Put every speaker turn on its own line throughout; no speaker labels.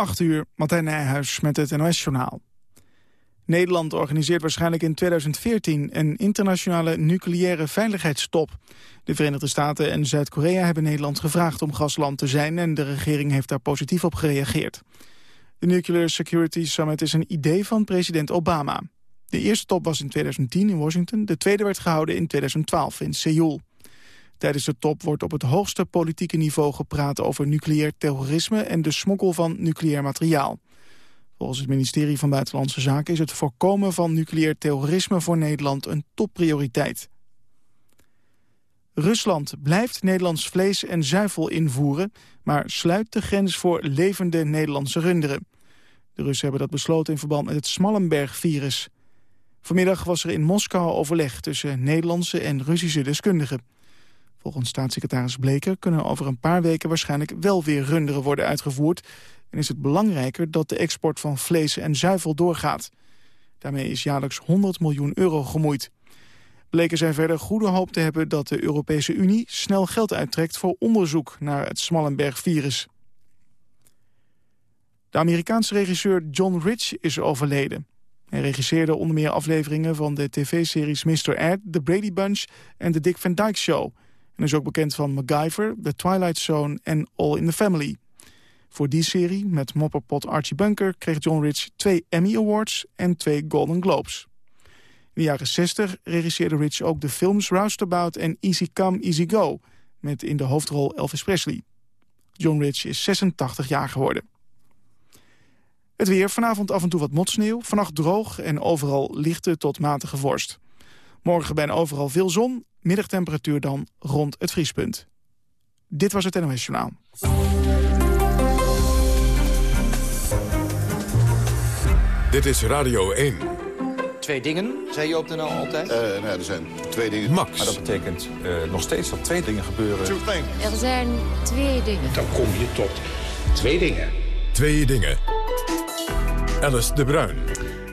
8 uur, Martijn Nijhuis met het NOS-journaal. Nederland organiseert waarschijnlijk in 2014 een internationale nucleaire veiligheidstop. De Verenigde Staten en Zuid-Korea hebben Nederland gevraagd om gasland te zijn... en de regering heeft daar positief op gereageerd. De Nuclear Security Summit is een idee van president Obama. De eerste top was in 2010 in Washington, de tweede werd gehouden in 2012 in Seoul. Tijdens de top wordt op het hoogste politieke niveau gepraat over nucleair terrorisme en de smokkel van nucleair materiaal. Volgens het ministerie van Buitenlandse Zaken is het voorkomen van nucleair terrorisme voor Nederland een topprioriteit. Rusland blijft Nederlands vlees en zuivel invoeren, maar sluit de grens voor levende Nederlandse runderen. De Russen hebben dat besloten in verband met het Smallenberg-virus. Vanmiddag was er in Moskou overleg tussen Nederlandse en Russische deskundigen. Volgens staatssecretaris Bleker kunnen over een paar weken waarschijnlijk wel weer runderen worden uitgevoerd. En is het belangrijker dat de export van vlees en zuivel doorgaat. Daarmee is jaarlijks 100 miljoen euro gemoeid. Bleker zei verder goede hoop te hebben dat de Europese Unie snel geld uittrekt voor onderzoek naar het Smallenberg-virus. De Amerikaanse regisseur John Rich is overleden. Hij regisseerde onder meer afleveringen van de tv-series Mr. Ed, The Brady Bunch en The Dick Van Dyke Show. En is ook bekend van MacGyver, The Twilight Zone en All in the Family. Voor die serie, met mopperpot Archie Bunker, kreeg John Rich twee Emmy Awards en twee Golden Globes. In de jaren 60 regisseerde Rich ook de films Roustabout en Easy Come, Easy Go... met in de hoofdrol Elvis Presley. John Rich is 86 jaar geworden. Het weer, vanavond af en toe wat motsneeuw, vannacht droog en overal lichte tot matige vorst. Morgen bijna overal veel zon, middagtemperatuur dan rond het vriespunt. Dit was het NOS Journaal.
Dit is Radio 1.
Twee dingen, zei je op de NL altijd?
Uh, nou, er zijn twee dingen.
Max.
Maar dat betekent uh, nog steeds dat twee dingen gebeuren.
Er zijn twee dingen.
Dan kom je tot twee dingen.
Twee dingen. Alice de Bruin.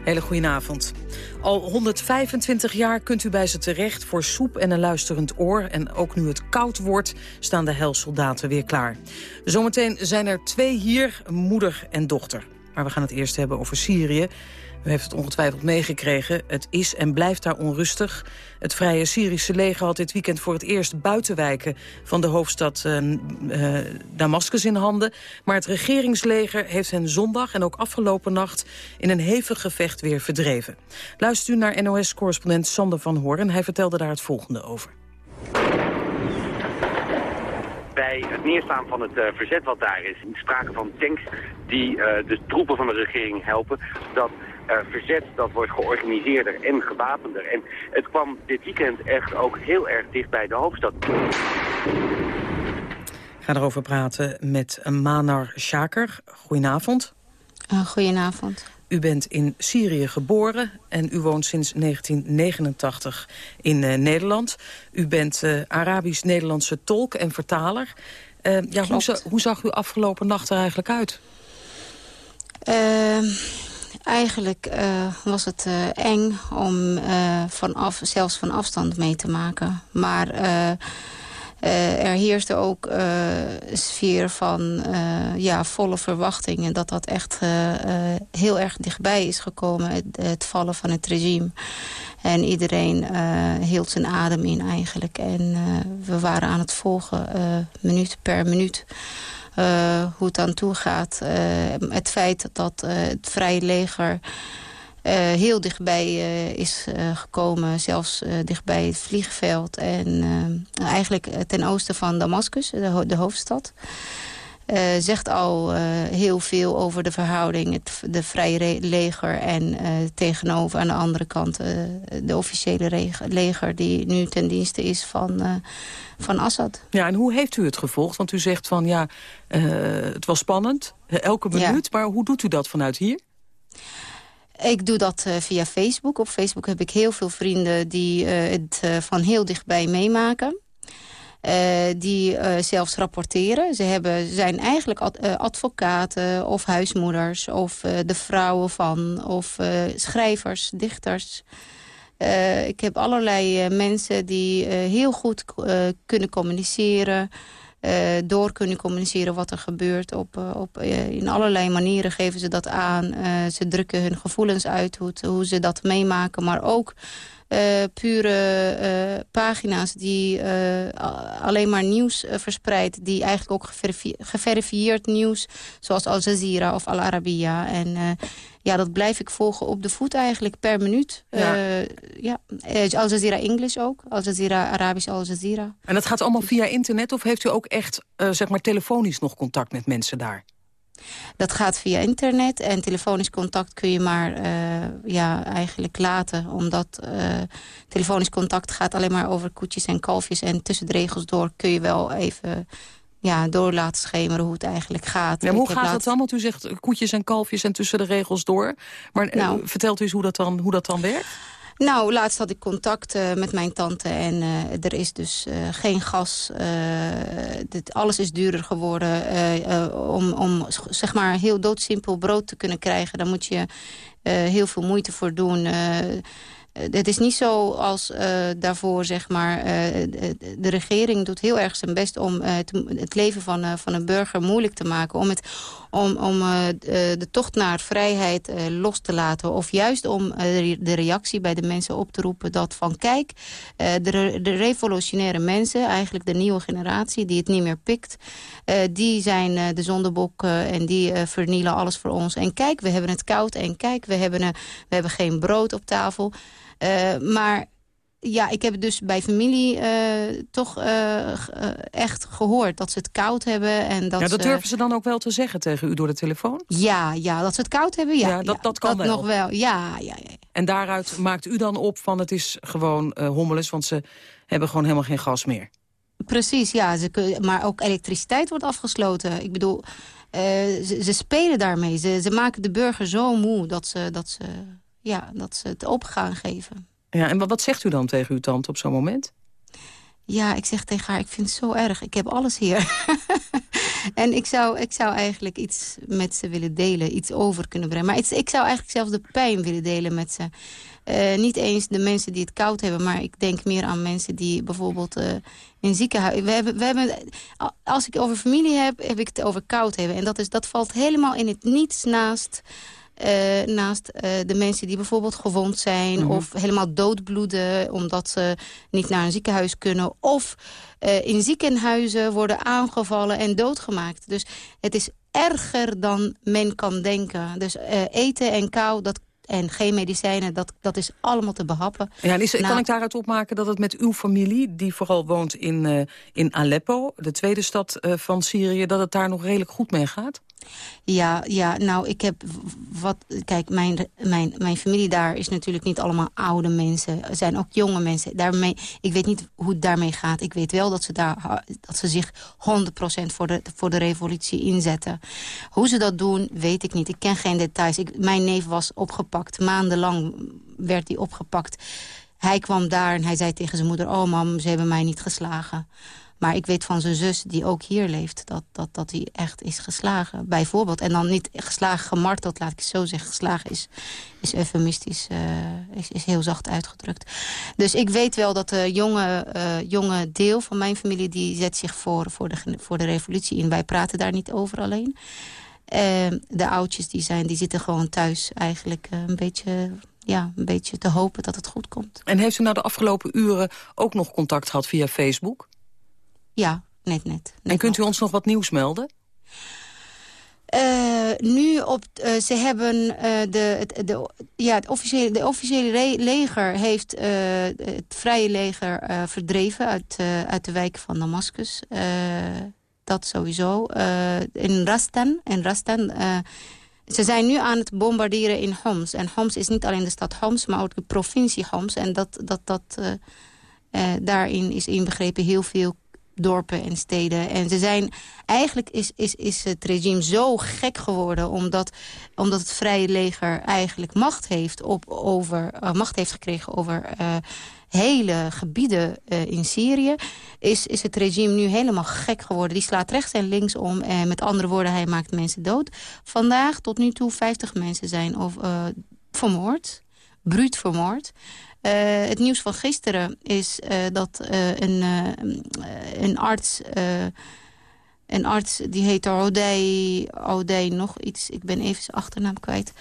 Hele goedenavond. Al 125 jaar kunt u bij ze terecht voor soep en een luisterend oor. En ook nu het koud wordt, staan de helsoldaten weer klaar. Zometeen zijn er twee hier, moeder en dochter. Maar we gaan het eerst hebben over Syrië. U heeft het ongetwijfeld meegekregen. Het is en blijft daar onrustig. Het Vrije Syrische leger had dit weekend voor het eerst buitenwijken... van de hoofdstad uh, uh, Damascus in handen. Maar het regeringsleger heeft hen zondag en ook afgelopen nacht... in een hevig gevecht weer verdreven. Luistert u naar NOS-correspondent Sander van Hoorn. Hij vertelde daar het volgende over
bij het neerstaan van het uh, verzet wat daar is, sprake van tanks die uh, de troepen van de regering helpen, dat verzet dat wordt georganiseerder en gewapender. En het kwam dit weekend echt ook heel erg dicht bij de hoofdstad.
Ik ga erover praten met Manar Shaker. Goedenavond.
goedenavond.
U bent in Syrië geboren en u woont sinds 1989 in uh, Nederland. U bent uh, Arabisch-Nederlandse tolk en vertaler. Uh, ja, hoe, hoe, zag uw afgelopen nacht er eigenlijk uit?
Eigenlijk was het eng om vanaf, zelfs van afstand mee te maken. Maar er heerste ook een sfeer van ja, volle verwachting. En dat dat echt heel erg dichtbij is gekomen, het, het, vallen van het regime. En iedereen hield zijn adem in eigenlijk. En we waren aan het volgen, minuut per minuut... hoe het aan toe gaat. het feit dat het Vrije Leger heel dichtbij is gekomen. Zelfs dichtbij het vliegveld. En eigenlijk ten oosten van Damascus, de, de hoofdstad. Zegt al heel veel over de verhouding. Het de vrije leger en tegenover aan de andere kant de officiële leger... die nu ten dienste is van, van Assad.
Ja, en hoe heeft u het gevolgd? Want u zegt van ja, het was spannend, elke minuut. Ja. Maar hoe doet u dat vanuit hier?
Ik doe dat uh, via Facebook. Op Facebook heb ik heel veel vrienden die uh, het uh, van heel dichtbij meemaken. Die zelfs rapporteren. Ze hebben, zijn eigenlijk ad advocaten of huismoeders... of de vrouwen van, of schrijvers, dichters... ik heb allerlei mensen die heel goed kunnen communiceren... door kunnen communiceren wat er gebeurt. Op, op, in allerlei manieren geven ze dat aan. ze drukken hun gevoelens uit, hoe, hoe ze dat meemaken. Maar ook pure uh, pagina's die uh, alleen maar nieuws verspreidt... die eigenlijk ook geverifieerd nieuws, zoals Al Jazeera of Al Arabiya. En ja, dat blijf ik volgen op de voet eigenlijk per minuut. Ja. ja. Al Jazeera Engels ook, Al Jazeera Arabisch, Al Jazeera.
En dat gaat allemaal via internet of heeft u ook echt zeg maar telefonisch nog contact met mensen daar?
Dat gaat via internet en telefonisch contact kun je maar uh, ja, eigenlijk laten. Omdat uh, telefonisch contact gaat alleen maar over koetjes en kalfjes. En tussen de regels door kun je wel even ja, door laten schemeren hoe het eigenlijk gaat.
Ja, hoe gaat laat... dat dan? Want u zegt koetjes en kalfjes en tussen de regels door. Maar eh, nou, vertelt u eens hoe dat dan, hoe dat dan werkt?
Nou, laatst had ik contact uh, met mijn tante en uh, er is dus uh, geen gas. alles is duurder geworden. om, om zeg maar heel doodsimpel brood te kunnen krijgen, daar moet je heel veel moeite voor doen het is niet zo als daarvoor, zeg maar... De, regering doet heel erg zijn best om het leven van, van een burger moeilijk te maken. Om, het, om, om de tocht naar vrijheid los te laten. Of juist om de reactie bij de mensen op te roepen dat van... kijk, de, de revolutionaire mensen, eigenlijk de nieuwe generatie... die het niet meer pikt, die zijn de zondebok en die vernielen alles voor ons. En kijk, we hebben het koud en kijk, we hebben, we hebben geen brood op tafel... Maar ja, ik heb dus bij familie uh, toch uh, echt gehoord dat ze het koud hebben. En dat
ja, dat durven ze dan ook wel te zeggen tegen u door de telefoon?
Ja, ja dat ze het koud hebben, ja.
ja dat, dat kan
dat
wel.
nog wel, ja, ja, ja.
En daaruit maakt u dan op van het is gewoon uh, hommeles, want ze hebben gewoon helemaal geen gas meer.
Precies, ja. Ze, maar ook elektriciteit wordt afgesloten. Ik bedoel, ze, ze, spelen daarmee. Ze, ze maken de burger zo moe dat ze... Dat ze ja, dat ze het op gaan geven.
Ja, en wat zegt u dan tegen uw tante op zo'n moment?
Ja, ik zeg tegen haar, ik vind het zo erg. Ik heb alles hier. en ik zou, ik zou eigenlijk iets met ze willen delen. Iets over kunnen brengen. Maar ik zou eigenlijk zelfs de pijn willen delen met ze. Uh, niet eens de mensen die het koud hebben. Maar ik denk meer aan mensen die bijvoorbeeld uh, in ziekenhuis... We hebben, we hebben, als ik over familie heb, heb ik het over koud hebben. En dat, is, dat valt helemaal in het niets naast uh, naast uh, de mensen die bijvoorbeeld gewond zijn... Mm -hmm. of helemaal doodbloeden omdat ze niet naar een ziekenhuis kunnen... of uh, in ziekenhuizen worden aangevallen en doodgemaakt. Dus het is erger dan men kan denken. Dus eten en kou, dat en geen medicijnen, dat, dat is allemaal te behappen.
Ja, is, nou, kan ik daaruit opmaken dat het met uw familie... die vooral woont in, in Aleppo, de tweede stad van Syrië... dat het daar nog redelijk goed mee gaat?
Ja, ja, nou, ik heb wat... Kijk, mijn, mijn, mijn familie daar is natuurlijk niet allemaal oude mensen. Er zijn ook jonge mensen. Daarmee, ik weet niet hoe het daarmee gaat. Ik weet wel dat ze, daar, dat ze zich 100% voor de, voor de revolutie inzetten. Hoe ze dat doen, weet ik niet. Ik ken geen details. Mijn neef was opgepakt. Maandenlang werd hij opgepakt. Hij kwam daar en hij zei tegen zijn moeder... oh mam, ze hebben mij niet geslagen. Maar ik weet van zijn zus, die ook hier leeft, dat, dat, dat hij echt is geslagen. Bijvoorbeeld. En dan niet geslagen, gemarteld, laat ik het zo zeggen. Geslagen is, is eufemistisch, uh, is, is heel zacht uitgedrukt. Dus ik weet wel dat de jonge, uh, jonge deel van mijn familie... die zet zich voor, voor, de, voor de revolutie in. Wij praten daar niet over alleen. Uh, de oudjes die, zijn, die zitten gewoon thuis eigenlijk een beetje ja, een beetje te hopen dat het goed komt.
En heeft u nou de afgelopen uren ook nog contact gehad via Facebook?
Ja, net, net.
en kunt u ons nog wat nieuws melden?
Uh, nu op, uh, ze hebben uh, de, de, ja, het officiële, de officiële leger heeft het vrije leger verdreven uit, uit de wijk van Damascus. dat sowieso. in Rastan, in Rastan ze zijn nu aan het bombarderen in Homs. En Homs is niet alleen de stad Homs, maar ook de provincie Homs. En dat, dat, dat, daarin is inbegrepen heel veel dorpen en steden. En ze zijn, eigenlijk is, is, is het regime zo gek geworden... omdat, omdat het Vrije Leger eigenlijk macht heeft, op, over, uh, macht heeft gekregen over... Uh, hele gebieden uh, in Syrië... Is, is het regime nu helemaal gek geworden. Die slaat rechts en links om. En met andere woorden, hij maakt mensen dood. Vandaag tot nu toe 50 mensen zijn of, vermoord. Bruut vermoord. Uh, het nieuws van gisteren is uh, dat uh, een, een arts een arts, die heet Odei, Odei nog iets. Ik ben even zijn achternaam kwijt.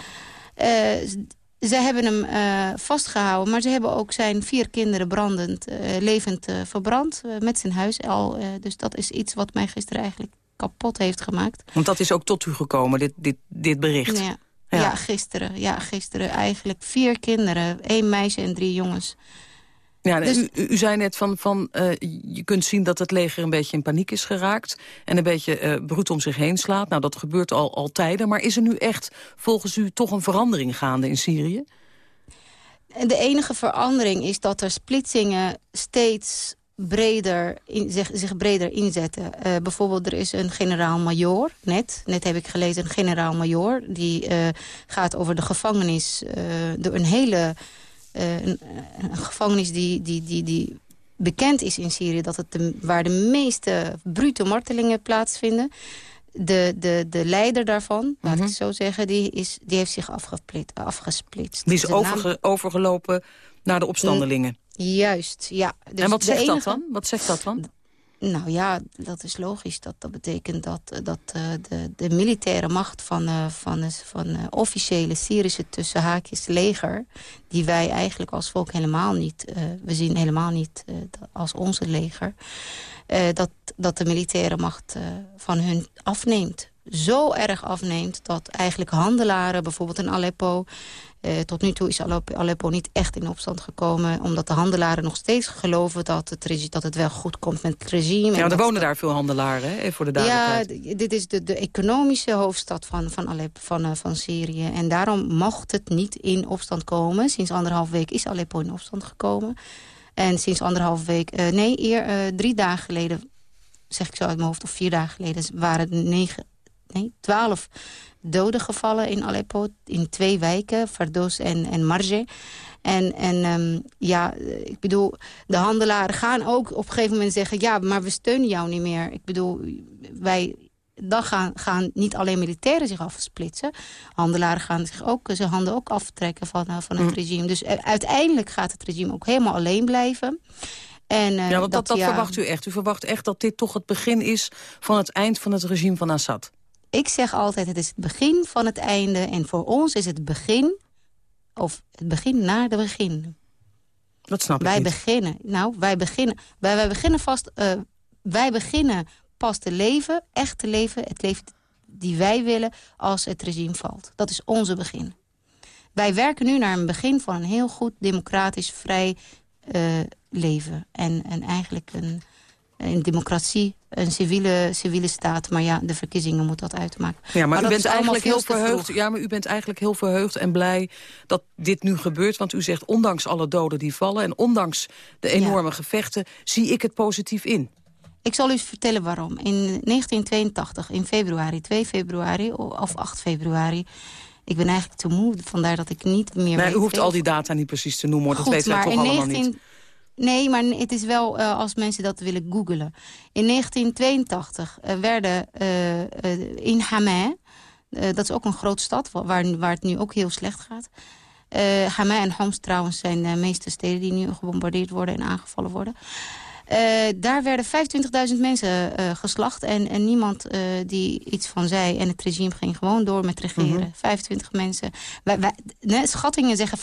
Ze hebben hem uh, vastgehouden, maar ze hebben ook zijn vier kinderen brandend, uh, levend verbrand met zijn huis al. dus dat is iets wat mij gisteren eigenlijk kapot heeft gemaakt.
Want dat is ook tot u gekomen, dit, dit, dit bericht?
Ja. Ja. ja gisteren. Ja, gisteren eigenlijk vier kinderen. één meisje en drie jongens.
Ja, dus... u, u, zei net van, van uh, je kunt zien dat het leger een beetje in paniek is geraakt... en een beetje uh, bruut om zich heen slaat. Nou, dat gebeurt al, al tijden. Maar is er nu echt volgens u toch een verandering gaande in Syrië?
De enige verandering is dat er splitsingen steeds breder in, zich, zich breder inzetten. Uh, bijvoorbeeld er is een generaal-majoor, net. Net heb ik gelezen een generaal-majoor. Die uh, gaat over de gevangenis. Uh, door een hele... Een, een, gevangenis die, die, die, die bekend is in Syrië... Dat het de, waar de meeste brute martelingen plaatsvinden. De, de, de leider daarvan, mm -hmm. laat ik mhm. het zo zeggen... die, is, die heeft zich afgesplitst.
Die is overge, overgelopen naar de opstandelingen.
Juist, ja.
Dus en wat zegt dat dan? Wat zegt dat dan?
Nou ja, dat is logisch. Dat, dat betekent dat, dat uh, de, de militaire macht van, uh, van, van officiële Syrische tussenhaakjes leger... die wij eigenlijk als volk helemaal niet... we zien helemaal niet als onze leger... dat, dat de militaire macht van hun afneemt. Zo erg afneemt dat eigenlijk handelaren, bijvoorbeeld in Aleppo... Uh, tot nu toe is Aleppo niet echt in opstand gekomen... omdat de handelaren nog steeds geloven dat het, dat het wel goed komt met het regime.
Ja, er wonen daar veel handelaren, hè, voor de duidelijkheid.
Ja, dit is de, de economische hoofdstad van, van Aleppo, van, uh, van Syrië. En daarom mocht het niet in opstand komen. Sinds anderhalf week is Aleppo in opstand gekomen. En sinds anderhalf week, uh, nee, eer, drie dagen geleden... zeg ik zo uit mijn hoofd, of vier dagen geleden... waren er negen, nee, twaalf doden gevallen in Aleppo. In twee wijken, Fardos en, en Marje. En, en um, ja, ik bedoel, de handelaren gaan ook op een gegeven moment zeggen... ja, maar we steunen jou niet meer. Ik bedoel, wij, dan gaan, gaan niet alleen militairen zich afsplitsen. Handelaren gaan zich ook, zijn handen ook aftrekken van, uh, van het mm. regime. Dus uiteindelijk gaat het regime ook helemaal alleen blijven.
En, uh, ja, want dat, dat, dat verwacht u echt. U verwacht echt dat dit toch het begin is van het eind van het regime van Assad?
Ik zeg altijd, het is het begin van het einde. En voor ons is het begin, of het begin naar de begin.
Dat snap
wij
ik
Beginnen, nou, wij beginnen, wij, wij beginnen vast, uh, wij beginnen pas te leven, echt te leven, het leven die wij willen als het regime valt. Dat is onze begin. Wij werken nu naar een begin van een heel goed democratisch, vrij uh, leven. En, en eigenlijk een, een democratie een civiele, civiele staat. Maar ja, de verkiezingen moet dat uitmaken.
Ja, maar, u bent eigenlijk heel verheugd. Ja, maar u bent eigenlijk heel verheugd en blij dat dit nu gebeurt. Want u zegt, ondanks alle doden die vallen... en ondanks de enorme gevechten, zie ik het positief in.
Ik zal u vertellen waarom. In 1982, in februari, 2 februari of 8 februari... Ik ben eigenlijk te moe, vandaar dat ik niet meer...
Nee, u hoeft al die data niet precies te noemen, hoor. dat weten wij toch allemaal 19... niet.
Nee, maar het is wel uh, als mensen dat willen googelen. In 1982 uh, werden uh, in Hamah... dat is ook een grote stad waar, waar het nu ook heel slecht gaat... Hamah en Homs trouwens zijn de meeste steden die nu gebombardeerd worden en aangevallen worden. Uh, daar werden 25.000 mensen uh, geslacht en, en niemand uh, die iets van zei. En het regime ging gewoon door met regeren. Mm -hmm. 25 mensen. Wij, wij, nee, schattingen zeggen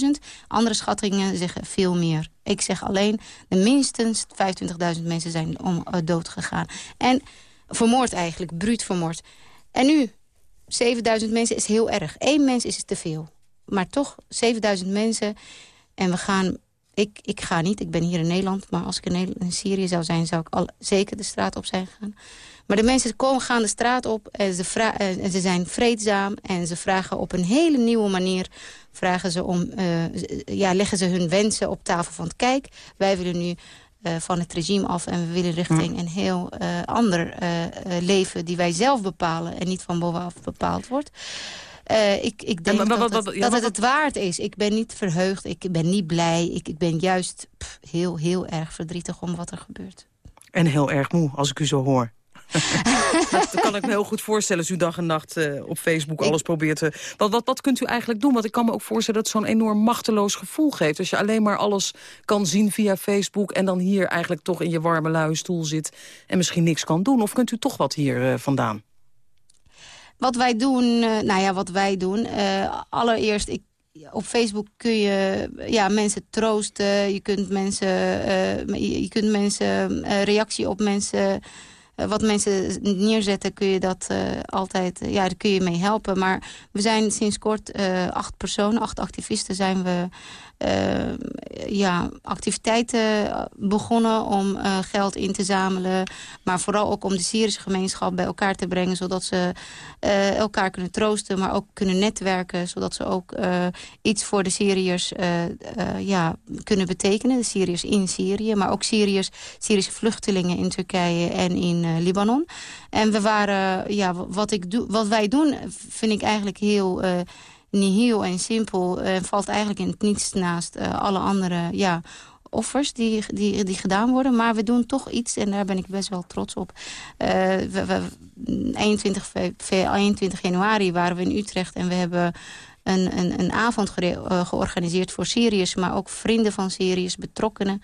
25.000. Andere schattingen zeggen veel meer. Ik zeg alleen, de minstens 25.000 mensen zijn om, dood gegaan. En vermoord eigenlijk, bruut vermoord. En nu, 7000 mensen is heel erg. Eén mens is te veel. Maar toch, 7000 mensen. En we gaan ik, ik ga niet, ik ben hier in Nederland. Maar als ik in, in Syrië zou zijn, zou ik al, zeker de straat op zijn gegaan. Maar de mensen komen, gaan de straat op en ze, en ze zijn vreedzaam. En ze vragen op een hele nieuwe manier... Vragen ze om, uh, ja, leggen ze hun wensen op tafel van... kijk, wij willen nu uh, van het regime af en we willen richting een heel uh, ander leven... die wij zelf bepalen en niet van bovenaf bepaald wordt. Uh, ik, ik denk dat, het, dat het het waard is. Ik ben niet verheugd, ik ben niet blij. Ik, ik ben juist pff, heel, heel erg verdrietig om wat er gebeurt.
En heel erg moe, als ik u zo hoor. dat kan ik me heel goed voorstellen als u dag en nacht uh, op Facebook alles probeert te... Wat, wat, wat kunt u eigenlijk doen? Want ik kan me ook voorstellen dat het zo'n enorm machteloos gevoel geeft. Als je alleen maar alles kan zien via Facebook... en dan hier eigenlijk toch in je warme luie stoel zit... en misschien niks kan doen. Of kunt u toch wat hier uh, vandaan?
Wat wij doen, uh, nou ja, wat wij doen. allereerst, ik op Facebook kun je ja, mensen troosten. Je kunt mensen, uh, je kunt mensen reactie op mensen eh, wat mensen neerzetten, kun je dat altijd, ja, daar kun je mee helpen. Maar we zijn sinds kort acht personen, acht activisten zijn we ja, activiteiten begonnen om uh, geld in te zamelen. Maar vooral ook om de Syrische gemeenschap bij elkaar te brengen. Zodat ze uh, elkaar kunnen troosten, maar ook kunnen netwerken. Zodat ze ook iets voor de Syriërs ja, kunnen betekenen. De Syriërs in Syrië, maar ook Syriërs, Syrische vluchtelingen in Turkije en in Libanon. En we waren, ja, wat, ik doe, wat wij doen vind ik eigenlijk heel nihil en simpel. En valt eigenlijk in het niets naast uh, alle andere ja, offers die, die, die gedaan worden. Maar we doen toch iets en daar ben ik best wel trots op. Uh, we, we, 21, 21 januari waren we in Utrecht en we hebben een, een, een avond ge georganiseerd voor Syriërs... maar ook vrienden van Syriërs, betrokkenen...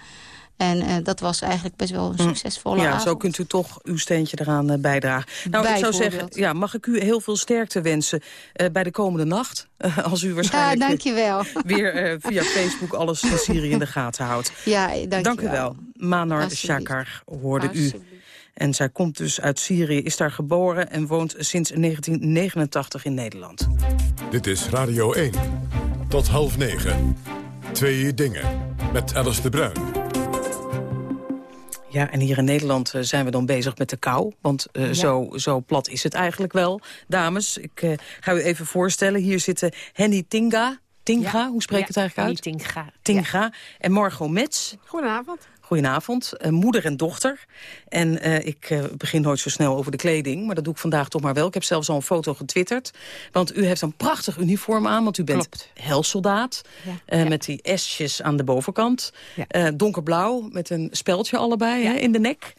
En uh, dat was eigenlijk best wel een hm. succesvolle
ja,
avond.
zo kunt u toch uw steentje eraan uh, bijdragen. Nou, ik zou zeggen, ja, mag ik u heel veel sterkte wensen uh, bij de komende nacht? als u waarschijnlijk
ja, dankjewel.
weer via Facebook alles van Syrië in de gaten houdt.
Ja, dankjewel.
Dank u wel. Manar Shakar hoorde u. En zij komt dus uit Syrië, is daar geboren en woont sinds 1989 in Nederland.
Dit is Radio 1. Tot half negen. Twee dingen. Met Alice de Bruin.
Ja, en hier in Nederland uh, zijn we dan bezig met de kou. Want uh, ja. zo, zo plat is het eigenlijk wel. Dames, ik uh, ga u even voorstellen. Hier zitten Henny Tinga. Tinga, ja. hoe spreek ik ja, het eigenlijk uit?
Tinga.
Tinga. En Margot Mets.
Goedenavond.
Goedenavond, uh, moeder en dochter. En uh, ik uh, begin nooit zo snel over de kleding, maar dat doe ik vandaag toch maar wel. Ik heb zelfs al een foto getwitterd. Want u heeft een prachtig uniform aan, want u bent
Klopt.
helsoldaat. Ja. Ja. Met die S'jes aan de bovenkant. Ja. donkerblauw, met een speldje allebei hè, in de nek.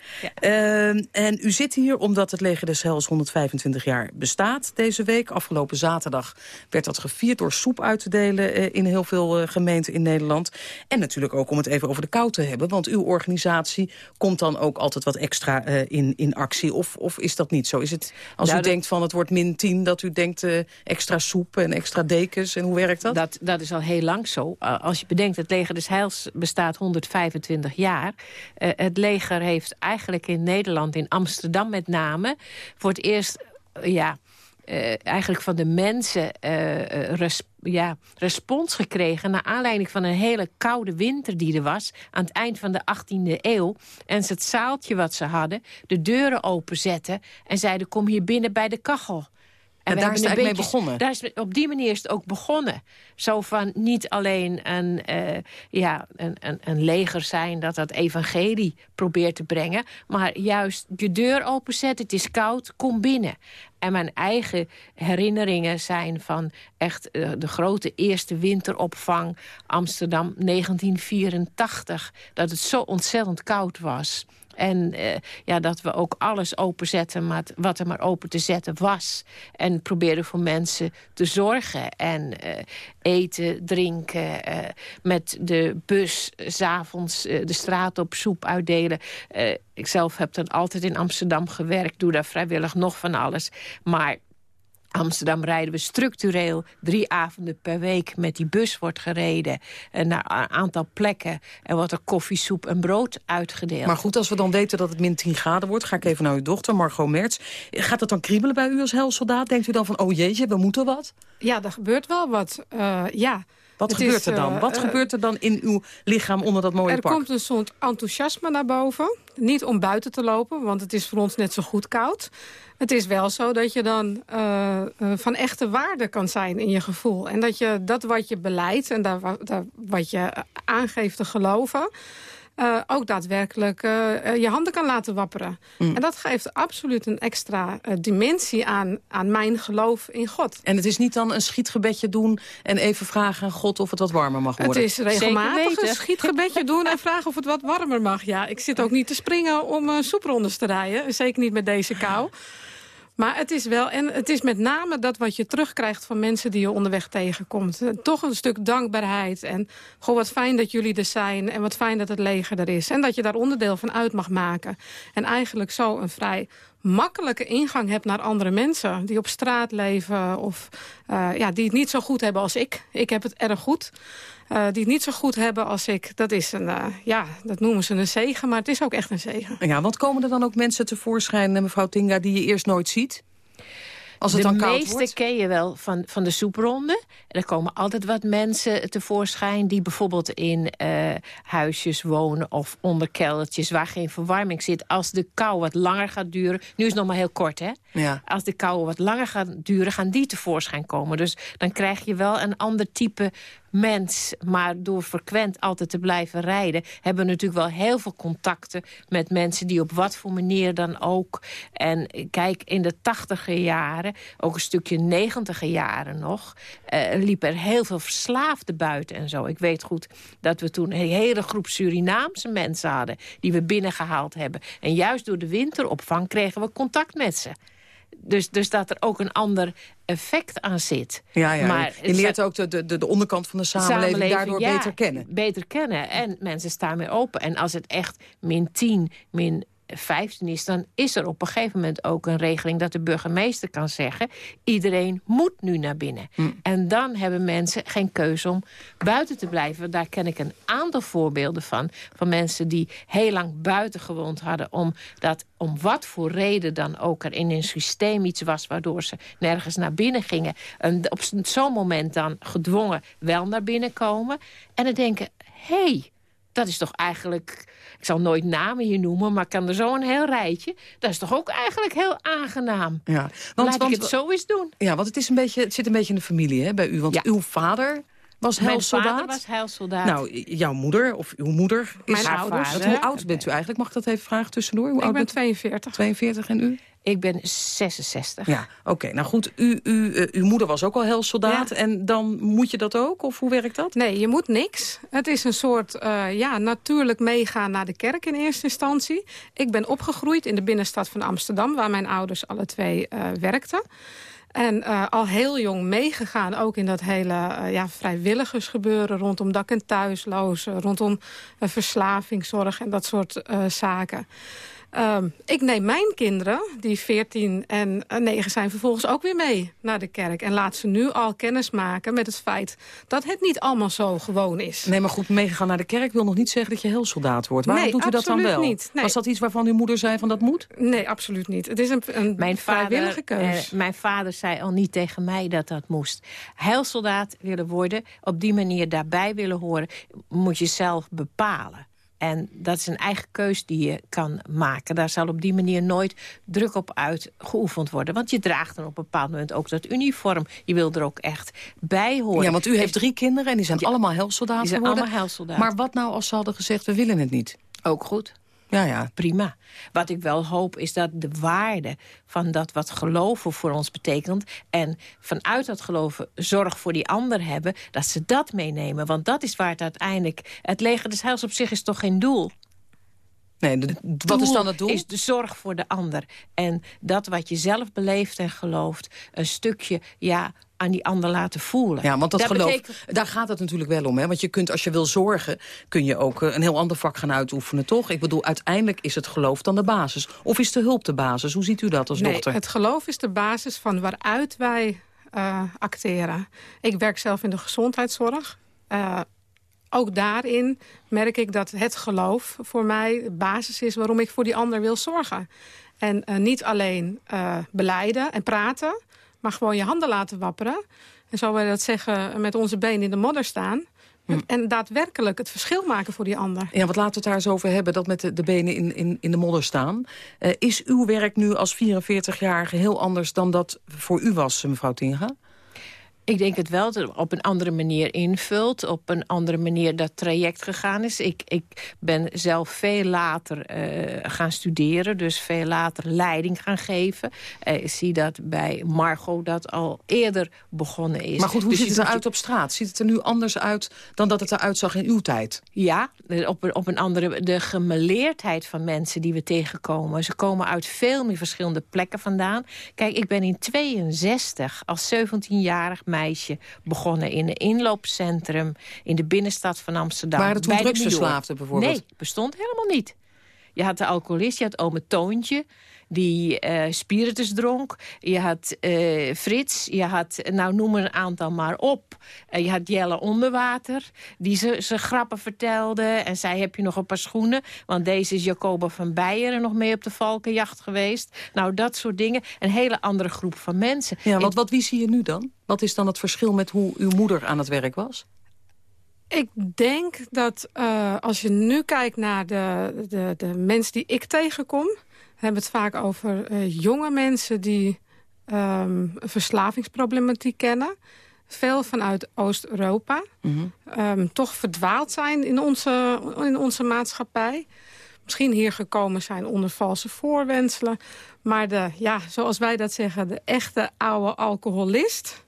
en u zit hier omdat het leger des Hels 125 jaar bestaat deze week. Afgelopen zaterdag werd dat gevierd door soep uit te delen in heel veel gemeenten in Nederland. En natuurlijk ook om het even over de kou te hebben, want u uw organisatie komt dan ook altijd wat extra uh, in, in actie? Of, of is dat niet zo? Is het als nou, u dat... denkt van het wordt min 10, dat u denkt uh, extra soep en extra dekens? En hoe werkt dat?
dat? Dat is al heel lang zo. Uh, als je bedenkt, het leger des Heils bestaat 125 jaar. het leger heeft eigenlijk in Nederland, in Amsterdam met name... voor het eerst ja, uh, eigenlijk van de mensen uh, res ja, respons gekregen... naar aanleiding van een hele koude winter die er was... aan het eind van de 18e eeuw. En ze het zaaltje wat ze hadden, de deuren openzetten... en zeiden, kom hier binnen bij de kachel.
En, en daar is het eigenlijk mee begonnen?
Daar is, op die manier is het ook begonnen. Zo van niet alleen een, uh, ja, een, een, een, leger zijn dat dat evangelie probeert te brengen... maar juist je deur openzetten, het is koud, kom binnen. En mijn eigen herinneringen zijn van echt uh, de grote eerste winteropvang Amsterdam 1984. Dat het zo ontzettend koud was. En uh, ja, dat we ook alles openzetten wat er maar open te zetten was. En probeerden voor mensen te zorgen. En uh, eten, drinken, uh, met de bus, s'avonds de straat op, soep uitdelen. ik zelf heb dan altijd in Amsterdam gewerkt, doe daar vrijwillig nog van alles. Maar Amsterdam rijden we structureel drie avonden per week met die bus wordt gereden. En naar een aantal plekken. En wordt er koffie, soep en brood uitgedeeld.
Maar goed, als we dan weten dat het min 10 graden wordt... ga ik even naar uw dochter, Margot Merts. Gaat het dan kriebelen bij u als helsoldaat? Denkt u dan van, oh jeetje, we moeten wat?
Ja, er gebeurt wel wat. Uh, ja.
Wat het gebeurt is, er dan? Uh, wat uh, gebeurt er dan in uw lichaam onder dat mooie
er
pak?
Er komt een soort enthousiasme naar boven. Niet om buiten te lopen, want het is voor ons net zo goed koud. Het is wel zo dat je dan uh, uh, van echte waarde kan zijn in je gevoel. En dat je dat wat je beleidt en wat je aangeeft te geloven... Uh, ook daadwerkelijk uh, je handen kan laten wapperen. Mm. En dat geeft absoluut een extra uh, dimensie aan, aan mijn geloof in God.
En het is niet dan een schietgebedje doen en even vragen aan God of het wat warmer mag worden?
Het is regelmatig een schietgebedje doen en vragen of het wat warmer mag. Ja, ik zit ook niet te springen om soeprondes te rijden. Zeker niet met deze kou. Maar het is wel, en het is met name dat wat je terugkrijgt van mensen die je onderweg tegenkomt. Eh, Toch een stuk dankbaarheid en goh, wat fijn dat jullie er zijn en wat fijn dat het leger er is. En dat je daar onderdeel van uit mag maken. En eigenlijk zo een vrij makkelijke ingang hebt naar andere mensen... die op straat leven of uh, ja, die het niet zo goed hebben als ik. Ik heb het erg goed. Uh, die het niet zo goed hebben als ik. Dat is een, uh, ja, dat noemen ze een zegen, maar het is ook echt een zegen.
Ja, want komen er dan ook mensen tevoorschijn, mevrouw Tinga, die je eerst nooit ziet? Als het
de
dan koud
meeste
wordt?
ken je wel van, van de soepronde. Er komen altijd wat mensen tevoorschijn... die bijvoorbeeld in uh, huisjes wonen of onder keldertjes... waar geen verwarming zit. Als de kou wat langer gaat duren... nu is het nog maar heel kort, hè? Als de kou wat langer gaat duren, gaan die tevoorschijn komen. Dus dan krijg je wel een ander type mens. Maar door frequent altijd te blijven rijden... hebben we natuurlijk wel heel veel contacten met mensen... die op wat voor manier dan ook... en kijk, in de tachtiger jaren, ook een stukje negentiger jaren nog... Uh, liep er heel veel verslaafden buiten en zo. Ik weet goed dat we toen een hele groep Surinaamse mensen hadden... die we binnengehaald hebben. En juist door de winteropvang kregen we contact met ze. Dus, dus dat er ook een ander effect aan zit.
Ja, ja.
Maar
je leert ook de, de, de onderkant van de samenleving,
samenleving,
daardoor
ja,
beter kennen.
Beter kennen. En mensen staan meer open. En als het echt min 10, min 15 is... dan is er op een gegeven moment ook een regeling... dat de burgemeester kan zeggen... iedereen moet nu naar binnen.
Hm.
En dan hebben mensen geen keuze om buiten te blijven. Daar ken ik een aantal voorbeelden van. Van mensen die heel lang buiten gewoond hadden... omdat om wat voor reden dan ook er in een systeem iets was... waardoor ze nergens naar binnen gingen. En op zo'n moment dan gedwongen wel naar binnen komen. En dan denken, hé, hey, dat is toch eigenlijk... Ik zal nooit namen hier noemen, maar ik kan er zo een heel rijtje. Dat is toch ook eigenlijk heel aangenaam.
Ja,
want, Laat ik het zo eens doen.
Ja, want het, is een beetje, het zit een beetje in de familie hè, bij u. Want
Ja.
uw vader was
Mijn
heilsoldaat.
vader was heilsoldaat.
Nou, jouw moeder of uw moeder is
Mijn
haar
ouders.
vader. Hoe oud bent u eigenlijk? Mag ik dat even vragen tussendoor? Hoe
Ik
oud
ben
bent u?
42.
42 en u?
Ik ben 66.
Ja, oké. Nou goed, u, u, eh, uw moeder was ook al heilsoldaat. En dan moet je dat ook? Of hoe werkt dat?
Nee, je moet niks. Het is een soort uh, ja, natuurlijk meegaan naar de kerk in eerste instantie. Ik ben opgegroeid in de binnenstad van Amsterdam... waar mijn ouders alle twee uh, werkten. En uh, al heel jong meegegaan, ook in dat hele uh, ja, vrijwilligersgebeuren... rondom dak- en thuislozen, rondom uh, verslavingszorg en dat soort zaken. Um, ik neem mijn kinderen, die 14 en 9 zijn, vervolgens ook weer mee naar de kerk. En laat ze nu al kennis maken met het feit dat het niet allemaal zo gewoon is.
Nee, maar goed, meegaan naar de kerk wil nog niet zeggen dat je heel soldaat wordt. Waarom
nee,
doet u dat dan wel?
Niet. Nee.
Was dat iets waarvan uw moeder zei van dat moet?
Nee, absoluut niet. Het is een, een
mijn
vrijwillige
vader,
keus.
Uh, mijn vader zei al niet tegen mij dat dat moest. Heilsoldaat willen worden, op die manier daarbij willen horen... moet je zelf bepalen. En dat is een eigen keus die je kan maken. Daar zal op die manier nooit druk op uitgeoefend worden. Want je draagt dan op een bepaald moment ook dat uniform. Je wil er ook echt bij horen.
Ja, want u heeft drie kinderen en die zijn ja, allemaal heilsoldaten
Die zijn
geworden.
allemaal heilsoldaat.
Maar wat nou als ze hadden gezegd, we willen het niet?
Ook goed.
Ja, ja.
Prima. Wat ik wel hoop is dat de waarde van dat wat geloven voor ons betekent... en vanuit dat geloven zorg voor die ander hebben... dat ze dat meenemen. Want dat is waar het uiteindelijk... Het leger des heils op zich is toch geen doel?
Nee, de, wat is dan het doel?
is de zorg voor de ander. En dat wat je zelf beleeft en gelooft... een stukje, ja, aan die ander laten voelen.
Ja, want dat,
dat
geloof,
betekent...
daar gaat het natuurlijk wel om. Hè? Want je kunt, als je wil zorgen, kun je ook uh, een heel ander vak gaan uitoefenen, toch? Ik bedoel, uiteindelijk is het geloof dan de basis. Of is de hulp de basis? Hoe ziet u dat als
nee,
dochter?
het geloof is de basis van waaruit wij uh, acteren. Ik werk zelf in de gezondheidszorg. Uh, ook daarin merk ik dat het geloof voor mij de basis is... waarom ik voor die ander wil zorgen. En uh, niet alleen uh, beleiden en praten, maar gewoon je handen laten wapperen. En zo wij dat zeggen, met onze benen in de modder staan... Hm. En daadwerkelijk het verschil maken voor die ander.
Ja, wat laten we het daar eens over hebben, dat met de, de benen in, in, in de modder staan. Uh, is uw werk nu als 44-jarige heel anders dan dat voor u was, mevrouw Tinga?
Ik denk het wel, dat het op een andere manier invult. Op een andere manier dat traject gegaan is. Ik, ik ben zelf veel later uh, gaan studeren. Dus veel later leiding gaan geven. Uh, ik zie dat bij Margot dat al eerder begonnen is.
Maar goed, hoe
dus
ziet het eruit op straat? Ziet het er nu anders uit dan dat het eruit zag in uw tijd?
Ja, op een, op een andere... De gemeleerdheid van mensen die we tegenkomen. Ze komen uit veel meer verschillende plekken vandaan. Kijk, ik ben in 62 als 17-jarig meisje begonnen in een inloopcentrum in de binnenstad van Amsterdam.
Waren het toen drugsverslaafden bijvoorbeeld?
Nee, bestond helemaal niet. Je had de alcoholist, je had ome Toontje die uh, spiritus dronk. Je had uh, Frits, je had, nou noem er een aantal maar op. Uh, je had Jelle Onderwater, die zijn grappen vertelde. En zei, heb je nog een paar schoenen? Want deze is Jacoba van Beieren nog mee op de valkenjacht geweest. Nou, dat soort dingen. Een hele andere groep van mensen.
Ja, want wat, wie zie je nu dan? Wat is dan het verschil met hoe uw moeder aan het werk was?
Ik denk dat uh, als je nu kijkt naar de, de, de mensen die ik tegenkom... we hebben het vaak over uh, jonge mensen die um, verslavingsproblematiek kennen. Veel vanuit Oost-Europa. Mm -hmm. um, toch verdwaald zijn in onze, in onze maatschappij. Misschien hier gekomen zijn onder valse voorwenselen. Maar de, ja, zoals wij dat zeggen, de echte oude alcoholist...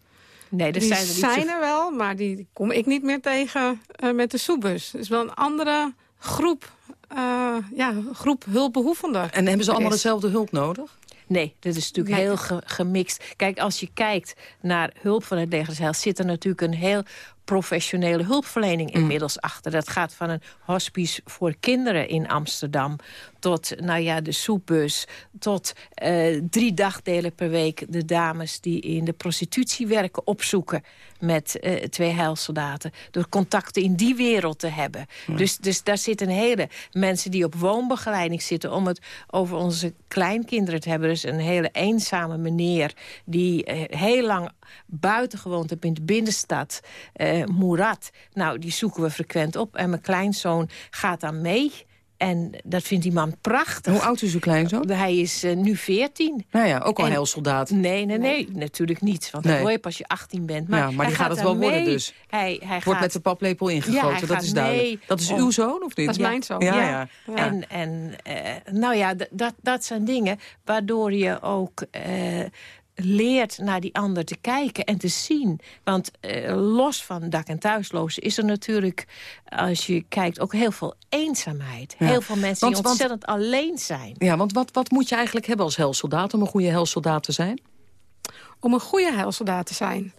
Nee,
die
zijn er,
zijn er wel, maar die kom ik niet meer tegen uh, met de soepbus. Het is wel een andere groep, uh, ja, groep hulpbehoevenden.
En hebben ze allemaal dezelfde hulp nodig?
Nee, dat is natuurlijk nee. heel ge gemixt. Kijk, als je kijkt naar hulp van het leger zit er natuurlijk een heel professionele hulpverlening inmiddels mm. achter. Dat gaat van een hospice voor kinderen in Amsterdam... tot nou ja, de soepbus, tot uh, drie dagdelen per week... de dames die in de prostitutie werken opzoeken met uh, twee heilsoldaten. Door contacten in die wereld te hebben. Mm. Dus, dus daar zitten hele mensen die op woonbegeleiding zitten... om het over onze kleinkinderen te hebben. Dus een hele eenzame meneer die uh, heel lang buiten gewoond heb in de binnenstad. Uh, Murat, nou, die zoeken we frequent op. En mijn kleinzoon gaat dan mee. En dat vindt die man prachtig.
Hoe oud is uw kleinzoon?
Hij is uh, nu 14.
Nou ja, ook al en, heel soldaat.
Nee, nee, nee, natuurlijk niet. Want nee. dat hoor je pas je 18 bent. Maar,
ja, maar die gaat,
gaat
het wel
mee.
worden dus.
Hij, hij
Wordt
gaat...
met de paplepel ingegoten,
ja,
dat is duidelijk. Dat is uw zoon of niet?
Dat is mijn zoon.
Ja,
ja. ja. En, en uh, nou ja, dat, dat zijn dingen waardoor je ook... Uh, leert naar die ander te kijken en te zien. Want uh, los van dak- en thuislozen is er natuurlijk... als je kijkt ook heel veel eenzaamheid. Ja. Heel veel mensen want, die ontzettend want, alleen zijn.
Ja, want wat, wat moet je eigenlijk hebben als helsoldaat... om een goede helsoldaat te zijn?
Om een goede helsoldaat te zijn...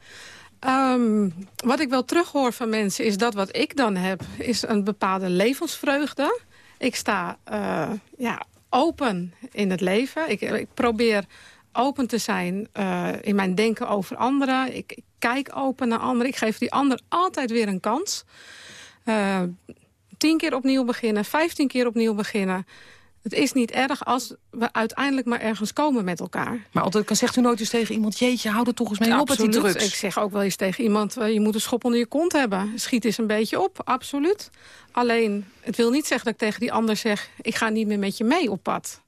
Um, wat ik wel terughoor van mensen is dat wat ik dan heb... is een bepaalde levensvreugde. Ik sta uh, ja, open in het leven. Ik, ik probeer open te zijn uh, in mijn denken over anderen. Ik, ik, kijk open naar anderen. Ik geef die ander altijd weer een kans. Uh, tien keer opnieuw beginnen, vijftien keer opnieuw beginnen. Het is niet erg als we uiteindelijk maar ergens komen met elkaar.
Maar altijd zegt u nooit eens tegen iemand... jeetje, hou er toch eens mee op met die drugs.
Ik zeg ook wel eens tegen iemand... Uh, je moet een schop onder je kont hebben. Schiet eens een beetje op, absoluut. Alleen, het wil niet zeggen dat ik tegen die ander zeg... ik ga niet meer met je mee op pad.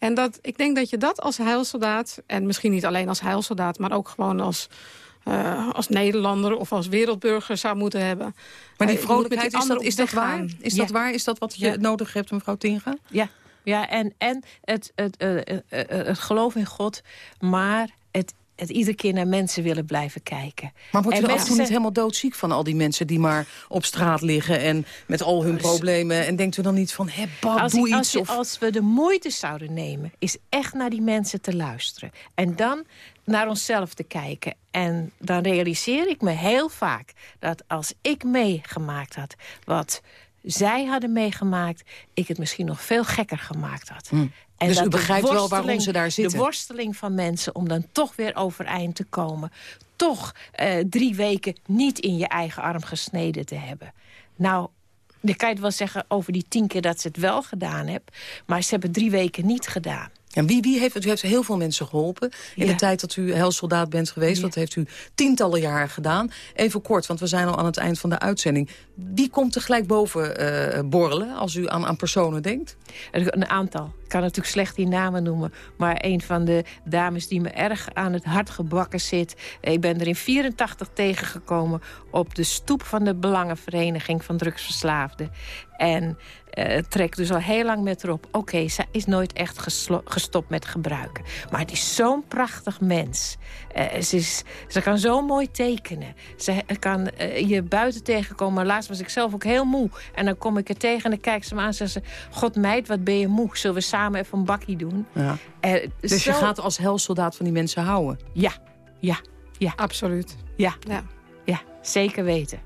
En dat, ik denk dat je dat als heilsoldaat... en misschien niet alleen als heilsoldaat... maar ook gewoon als, uh, als Nederlander of als wereldburger zou moeten hebben.
Maar die vrolijkheid, is dat, is dat waar? Is ja. dat waar? Is dat wat je ja. nodig hebt, mevrouw Tinga?
Ja, ja en, en het, het, uh, uh, het geloof in God, maar het iedere keer naar mensen willen blijven kijken.
Maar wordt u er af en toe niet helemaal doodziek van al die mensen... die maar op straat liggen en met al hun problemen... en denkt u dan niet van, hé, bab, doe
ik,
iets?
Als, je,
of...
als we de moeite zouden nemen, is echt naar die mensen te luisteren. En dan naar onszelf te kijken. En dan realiseer ik me heel vaak dat als ik meegemaakt had... wat zij hadden meegemaakt, ik het misschien nog veel gekker gemaakt had.
Hmm. En dus u begrijpt wel waarom ze daar zitten?
De worsteling van mensen om dan toch weer overeind te komen. Toch uh, drie weken niet in je eigen arm gesneden te hebben. Nou, je kan het wel zeggen over die tien keer dat ze het wel gedaan hebben. Maar ze hebben drie weken niet gedaan.
En wie, wie heeft, u heeft heel veel mensen geholpen in ja. de tijd dat u helsoldaat bent geweest. Ja. Dat heeft u tientallen jaren gedaan. Even kort, want we zijn al aan het eind van de uitzending. Wie komt er gelijk boven uh, borrelen als u aan, aan personen denkt?
Een aantal. kan natuurlijk slecht die namen noemen... maar een van de dames die me erg aan het hart gebakken zit. Ik ben er in 84 tegengekomen op de stoep van de Belangenvereniging van Drugsverslaafden. En uh, trek dus al heel lang met erop. Oké, okay, ze is nooit echt gestopt met gebruiken. Maar het is zo'n prachtig mens. Uh, ze, is, ze kan zo mooi tekenen. Ze kan uh, je buiten tegenkomen. Laatst was ik zelf ook heel moe. En dan kom ik er tegen en dan kijk ze me aan en zeggen ze... God meid, wat ben je moe? Zullen we samen even een bakkie doen?
Ja. dus zo... je gaat als helsoldaat van die mensen houden?
Ja, ja, ja.
Absoluut.
Ja, ja. ja zeker weten.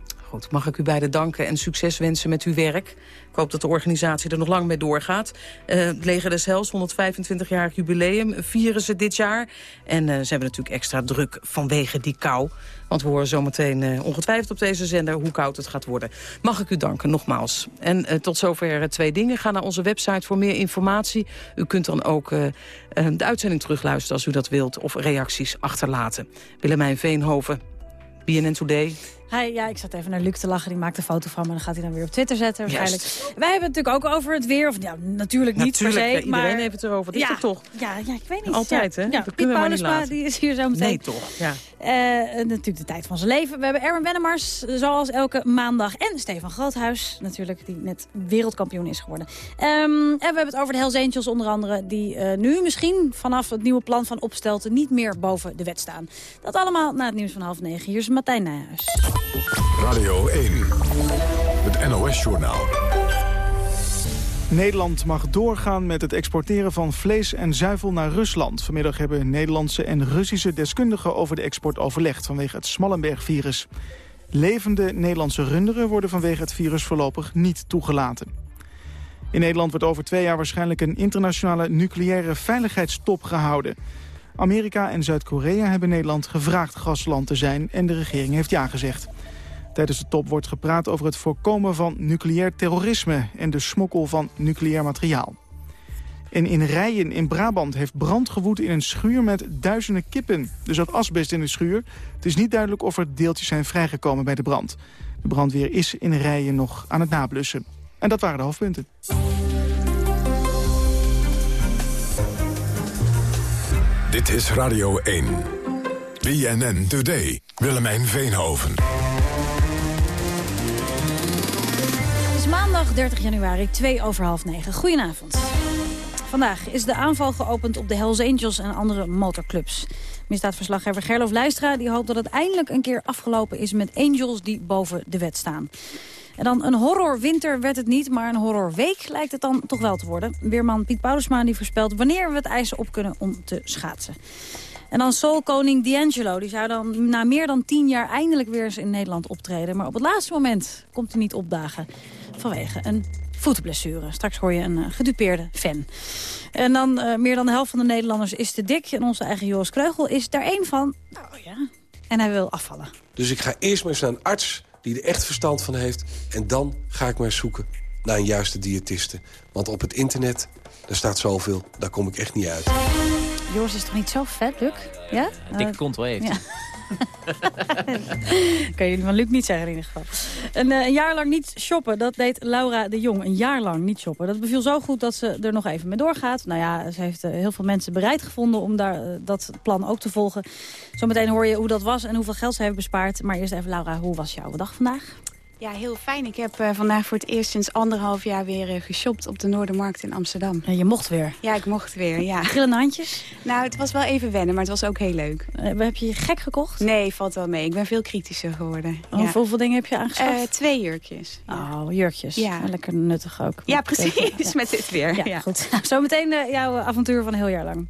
Mag ik u beiden danken en succes wensen met uw werk. Ik hoop dat de organisatie er nog lang mee doorgaat. Uh, het Leger des Hels, 125-jarig jubileum, vieren ze dit jaar. En uh, ze hebben natuurlijk extra druk vanwege die kou. Want we horen zometeen uh, ongetwijfeld op deze zender hoe koud het gaat worden. Mag ik u danken, nogmaals. En tot zover twee dingen. Ga naar onze website voor meer informatie. U kunt dan ook de uitzending terugluisteren als u dat wilt... of reacties achterlaten. Willemijn Veenhoven, BNN Today.
Hij, ja, ik zat even naar Luc te lachen. Die maakt een foto van me en dan gaat hij dan weer op Twitter zetten waarschijnlijk. Wij hebben het natuurlijk ook over het weer. Of ja, natuurlijk niet
natuurlijk,
per se.
Ja, iedereen heeft het erover. Dat
ja,
is het toch?
Ja, ja, ik weet niet.
Altijd, hè?
Ja,
dat
Piet
Paulusma,
die is hier zo meteen.
Nee, toch? Ja.
Uh, natuurlijk de tijd van zijn leven. We hebben Erwin Wennemars, zoals elke maandag. En Stefan Groothuis, natuurlijk, die net wereldkampioen is geworden. Um, en we hebben het over de Hells Angels onder andere. Die uh, nu misschien vanaf het nieuwe plan van Opstelten niet meer boven de wet staan. Dat allemaal na het nieuws van half negen. Hier is Martijn Nijhuis.
Radio 1, het NOS-journaal.
Nederland mag doorgaan met het exporteren van vlees en zuivel naar Rusland. Vanmiddag hebben Nederlandse en Russische deskundigen over de export overlegd vanwege het Smallenberg-virus. Levende Nederlandse runderen worden vanwege het virus voorlopig niet toegelaten. In Nederland wordt over twee jaar waarschijnlijk een internationale nucleaire veiligheidstop gehouden. Amerika en Zuid-Korea hebben Nederland gevraagd gastland te zijn en de regering heeft ja gezegd. Tijdens de top wordt gepraat over het voorkomen van nucleair terrorisme... en de smokkel van nucleair materiaal. En in Rijen in Brabant heeft brand gewoed in een schuur met duizenden kippen. Er zat asbest in de schuur. Het is niet duidelijk of er deeltjes zijn vrijgekomen bij de brand. De brandweer is in Rijen nog aan het nablussen. En dat waren de hoofdpunten.
Dit is Radio 1. BNN Today. Willemijn Veenhoven.
maandag 30 januari, 2 over half 9. Goedenavond. Vandaag is de aanval geopend op de Hells Angels en andere motorclubs. Misdaadverslaggever Gerlof Luistra die hoopt dat het eindelijk een keer afgelopen is met angels die boven de wet staan. En dan een horrorwinter werd het niet, maar een horrorweek lijkt het dan toch wel te worden. Weerman Piet Paulusma die voorspelt wanneer we het ijs op kunnen om te schaatsen. En dan soulkoning D'Angelo. Die zou dan na meer dan tien jaar eindelijk weer eens in Nederland optreden. Maar op het laatste moment komt hij niet opdagen vanwege een voetblessure. Straks hoor je een uh, gedupeerde fan. En dan uh, meer dan de helft van de Nederlanders is te dik. En onze eigen Joris Kreugel is daar één van. Nou ja, en hij wil afvallen.
Dus ik ga eerst maar eens naar een arts die er echt verstand van heeft. En dan ga ik maar zoeken naar een juiste diëtiste. Want op het internet, daar staat zoveel, daar kom ik echt niet uit.
Joris is toch niet zo vet, Luc? Ja?
ja dikke kont wel heeft. Ja.
kan jullie van Luc niet zeggen in ieder geval. Een, uh, een, jaar lang niet shoppen, dat deed Laura de Jong. Een jaar lang niet shoppen. Dat beviel zo goed dat ze er nog even mee doorgaat. Nou ja, ze heeft uh, heel veel mensen bereid gevonden om daar, uh, dat plan ook te volgen. Zometeen hoor je hoe dat was en hoeveel geld ze heeft bespaard. Maar eerst even Laura, hoe was jouw dag vandaag?
Ja, heel fijn. Ik heb uh, vandaag voor het eerst sinds anderhalf jaar weer uh, geshopt op de Noordermarkt in Amsterdam.
Je mocht weer?
Ja, ik mocht weer, ja.
Grillende handjes?
Nou, het was wel even wennen, maar het was ook heel leuk.
Uh, heb je je gek gekocht?
Nee, valt wel mee. Ik ben veel kritischer geworden.
Oh, ja. Hoeveel dingen heb je aangeschaft?
twee jurkjes.
Ja. Oh, jurkjes.
Ja.
Lekker nuttig ook.
Ja, precies. Met dit weer.
Ja,
ja.
goed. Zometeen jouw avontuur van een heel jaar lang.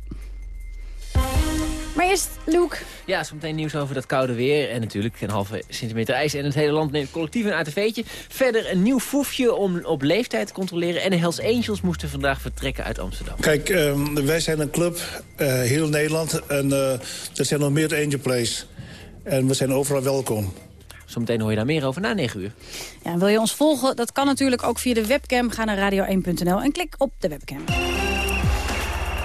Maar eerst, Luke.
Ja, zometeen nieuws over dat koude weer. En natuurlijk een halve centimeter ijs. En het hele land neemt collectief een ATV'tje. Verder een nieuw foefje om op leeftijd te controleren. En de Hells Angels moesten vandaag vertrekken uit Amsterdam.
Kijk, um, wij zijn een club, uh, heel Nederland. En uh, er zijn nog meer Angel Place. En we zijn overal welkom.
Zometeen hoor je daar meer over na 9 uur.
Ja, wil je ons volgen? Dat kan natuurlijk ook via de webcam. Ga naar radio1.nl en klik op de webcam.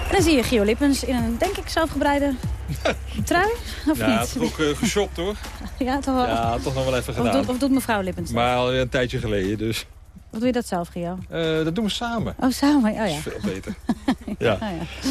En dan zie je Gio Lippens in een, denk ik, zelfgebreide trui, of
ja,
niet?
toch ook uh, geshopt, hoor.
ja, toch wel.
Ja, toch nog wel even gedaan.
Of doet, of doet mevrouw Lippens
Maar al een tijdje geleden, dus...
Of doe je dat zelf, Gio?
Uh, dat doen we samen.
Oh, samen? Oh ja. Dat
is veel beter. ja. Oh, ja.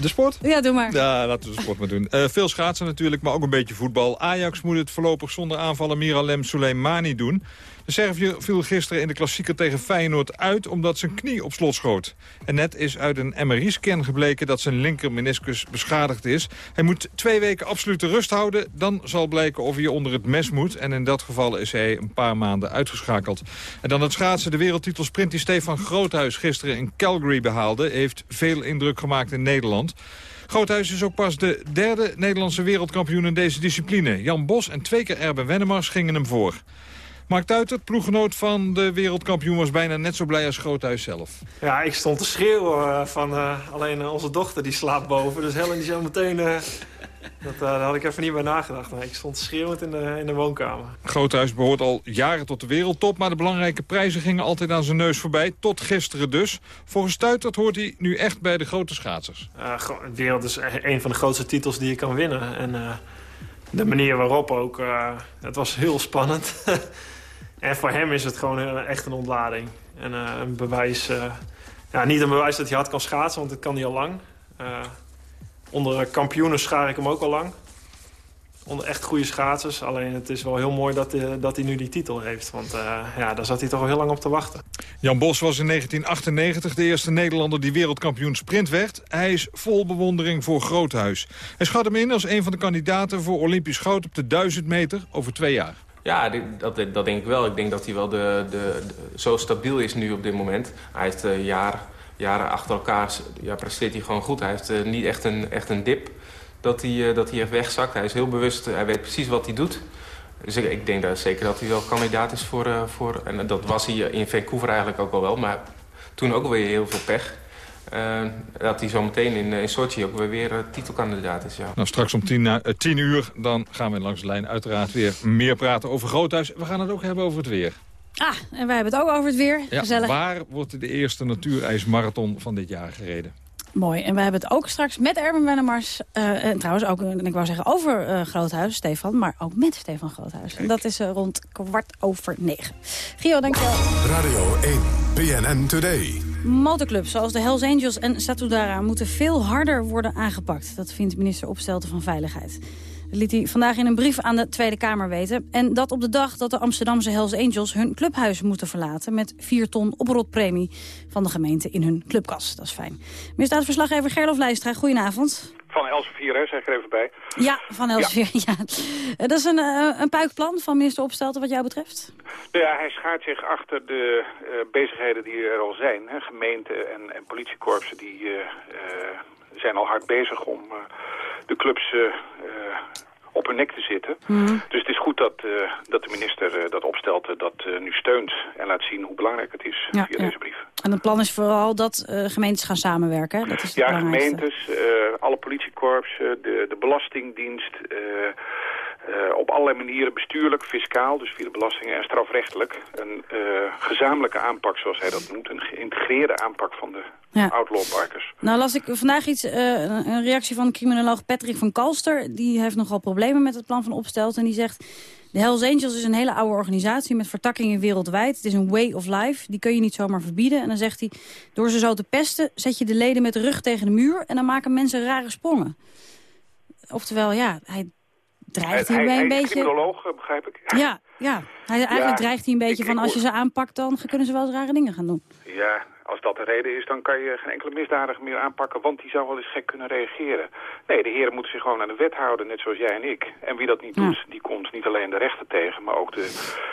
De sport?
Ja, doe maar.
Ja, laten we de sport maar doen. Uh, veel schaatsen natuurlijk, maar ook een beetje voetbal. Ajax moet het voorlopig zonder aanvallen Miralem Soleimani doen. De Serviër viel gisteren in de klassieker tegen Feyenoord uit... omdat zijn knie op slot schoot. En net is uit een MRI-scan gebleken dat zijn linker meniscus beschadigd is. Hij moet twee weken absolute rust houden. Dan zal blijken of hij onder het mes moet. En in dat geval is hij een paar maanden uitgeschakeld. En dan het schaatsen. De wereldtitel sprint die Stefan Groothuis gisteren in Calgary behaalde... heeft veel indruk gemaakt in Nederland. Groothuis is ook pas de derde Nederlandse wereldkampioen in deze discipline. Jan Bos en twee keer Erben Wennemars gingen hem voor. Mark Tuitert, ploeggenoot van de wereldkampioen, was bijna net zo blij als Groothuis zelf.
Ja, ik stond te schreeuwen uh, van uh, alleen uh, onze dochter die slaapt boven. Dus Helen die zo meteen... Dat, daar had ik even niet bij nagedacht. Nee, ik stond schreeuwend in de, in de woonkamer.
Groothuis behoort al jaren tot de wereldtop... maar de belangrijke prijzen gingen altijd aan zijn neus voorbij. Tot gisteren dus. Volgens Stuitert hoort hij nu echt bij de grote schaatsers.
de wereld is een van de grootste titels die je kan winnen. En de manier waarop ook... het was heel spannend. En voor hem is het gewoon eh, echt een ontlading. En uh, een bewijs... Uh, ja, niet een bewijs dat hij hard kan schaatsen, want dat kan hij al lang. Onder kampioenen schaar ik hem ook al lang. Onder echt goede schaatsers. Alleen het is wel heel mooi dat, hij, dat hij nu die titel heeft. Want ja, daar zat hij toch al heel lang op te wachten.
Jan Bos was in 1998 de eerste Nederlander die wereldkampioen sprint werd. Hij is vol bewondering voor Groothuis. Hij schat hem in als een van de kandidaten voor Olympisch goud op de 1000 meter over twee jaar.
Ja, dat, dat denk ik wel. Ik denk dat hij wel de, de, zo stabiel is nu op dit moment. Hij heeft uh, jaar, jaren achter elkaar ja, presteert hij gewoon goed. Hij heeft uh, niet echt een, echt een dip dat hij, uh, dat hij echt wegzakt. Hij is heel bewust, hij weet precies wat hij doet. Dus ik, ik denk dat zeker dat hij wel kandidaat is voor, voor... En dat was hij in Vancouver eigenlijk ook al wel. Maar toen ook weer heel veel pech. Uh, dat hij zo meteen in, in Sochi ook weer, weer uh, titelkandidaat is. Ja.
Nou, straks om tien, uh, tien, uur dan gaan we langs de lijn uiteraard weer meer praten over Groothuis. We gaan het ook hebben over het weer.
Ah, en wij hebben het ook over het weer. Ja, Gezellig.
Waar wordt de eerste natuurijsmarathon van dit jaar gereden?
Mooi. En we hebben het ook straks met Erben Wennemars. Uh, en trouwens ook, ik wou zeggen, over uh, Groothuis, Stefan. Maar ook met Stefan Groothuis. En dat is uh, rond kwart over negen. Gio, dankjewel.
Radio 1, PNN Today.
Motorclubs zoals de Hells Angels en Satudara moeten veel harder worden aangepakt. Dat vindt minister Opstelten van Veiligheid. Dat liet hij vandaag in een brief aan de Tweede Kamer weten. En dat op de dag dat de Amsterdamse Hells Angels hun clubhuis moeten verlaten... met 4 ton oprotpremie van de gemeente in hun clubkas. Dat is fijn. Misdaadverslaggever Gerlof Leistra, goedenavond.
Van Elsevier, hè, zeg ik er even bij.
Ja, van Elsevier, ja. ja. Dat is een, uh, een puikplan van minister Opstelten wat jou betreft?
Nou ja, hij schaart zich achter de uh, bezigheden die er al zijn. Hè. Gemeenten en, en politiekorpsen die uh, zijn al hard bezig om de clubs op hun nek te zitten. Mm. Dus het is goed dat, uh, dat de minister uh, dat opstelt, uh, dat nu steunt en laat zien hoe belangrijk het is ja, via ja. deze brief.
En het plan is vooral dat gemeentes gaan samenwerken? Dat is
ja, gemeentes, alle politiekorpsen, de, de belastingdienst... Allerlei manieren bestuurlijk, fiscaal, dus via de belastingen en strafrechtelijk. Een uh, gezamenlijke aanpak, zoals hij dat noemt. Een geïntegreerde aanpak van de ja. outlaw-bikers.
Nou las ik vandaag iets, uh, een reactie van criminoloog Patrick van Kalster. Die heeft nogal problemen met het plan van Opstelt. En die zegt, de Hells Angels is een hele oude organisatie met vertakkingen wereldwijd. Het is een way of life, die kun je niet zomaar verbieden. En dan zegt hij, door ze zo te pesten, zet je de leden met de rug tegen de muur... en dan maken mensen rare sprongen. Oftewel, ja, hij dreigt hij,
hij,
een beetje...
Hij begrijp ik.
Ja, ja. Hij, eigenlijk ja, dreigt hij een beetje ik, van als je ze aanpakt... dan kunnen ze wel eens rare dingen gaan doen.
Ja, als dat de reden is, dan kan je geen enkele misdadiger meer aanpakken... want die zou wel eens gek kunnen reageren. Nee, de heren moeten zich gewoon aan de wet houden, net zoals jij en ik. En wie dat niet doet, ja. die komt niet alleen de rechter tegen... maar ook de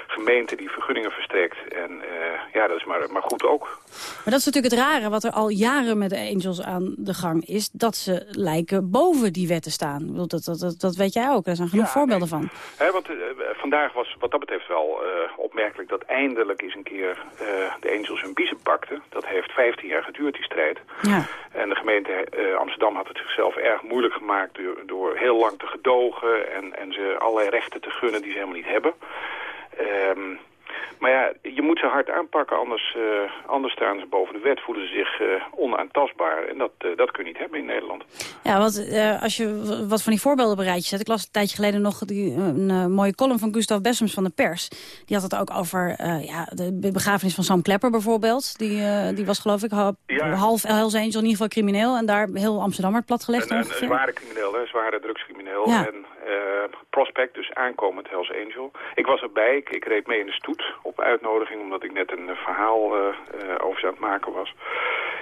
gemeente die vergunningen verstrekt. En uh, ja, dat is maar, maar goed ook.
Maar dat is natuurlijk het rare wat er al jaren met de Angels aan de gang is... dat ze lijken boven die wetten staan. Dat, dat, dat, dat weet jij ook, daar zijn genoeg ja, voorbeelden nee. van.
He, want uh, vandaag was wat dat betreft wel uh, opmerkelijk... dat eindelijk eens een keer de Angels hun biezen pakten... Dat heeft 15 jaar geduurd, die strijd.
Ja.
En de gemeente uh, Amsterdam had het zichzelf erg moeilijk gemaakt... door, door heel lang te gedogen en, en ze allerlei rechten te gunnen die ze helemaal niet hebben. Um, Maar ja, je moet ze hard aanpakken, anders, eh, anders staan ze boven de wet, voelen ze zich uh, onaantastbaar. En dat, uh, dat kun je niet hebben in Nederland.
Ja, want als je wat van die voorbeelden op een rijtje zet... ik las een tijdje geleden nog die, een mooie column van Gustav Bessems van de Pers. Die had het ook over ja, de begrafenis van Sam Klepper bijvoorbeeld. Die, die was geloof ik half, ja. half Hells Angel, in ieder geval crimineel. En daar heel Amsterdam werd platgelegd
een,
ongeveer.
Een zware crimineel, hè, zware drugscrimineel. En prospect, dus aankomend Hells Angel. Ik was erbij, ik, ik reed mee in de stoet op uitnodiging... omdat ik net een verhaal uh, over ze aan het maken was.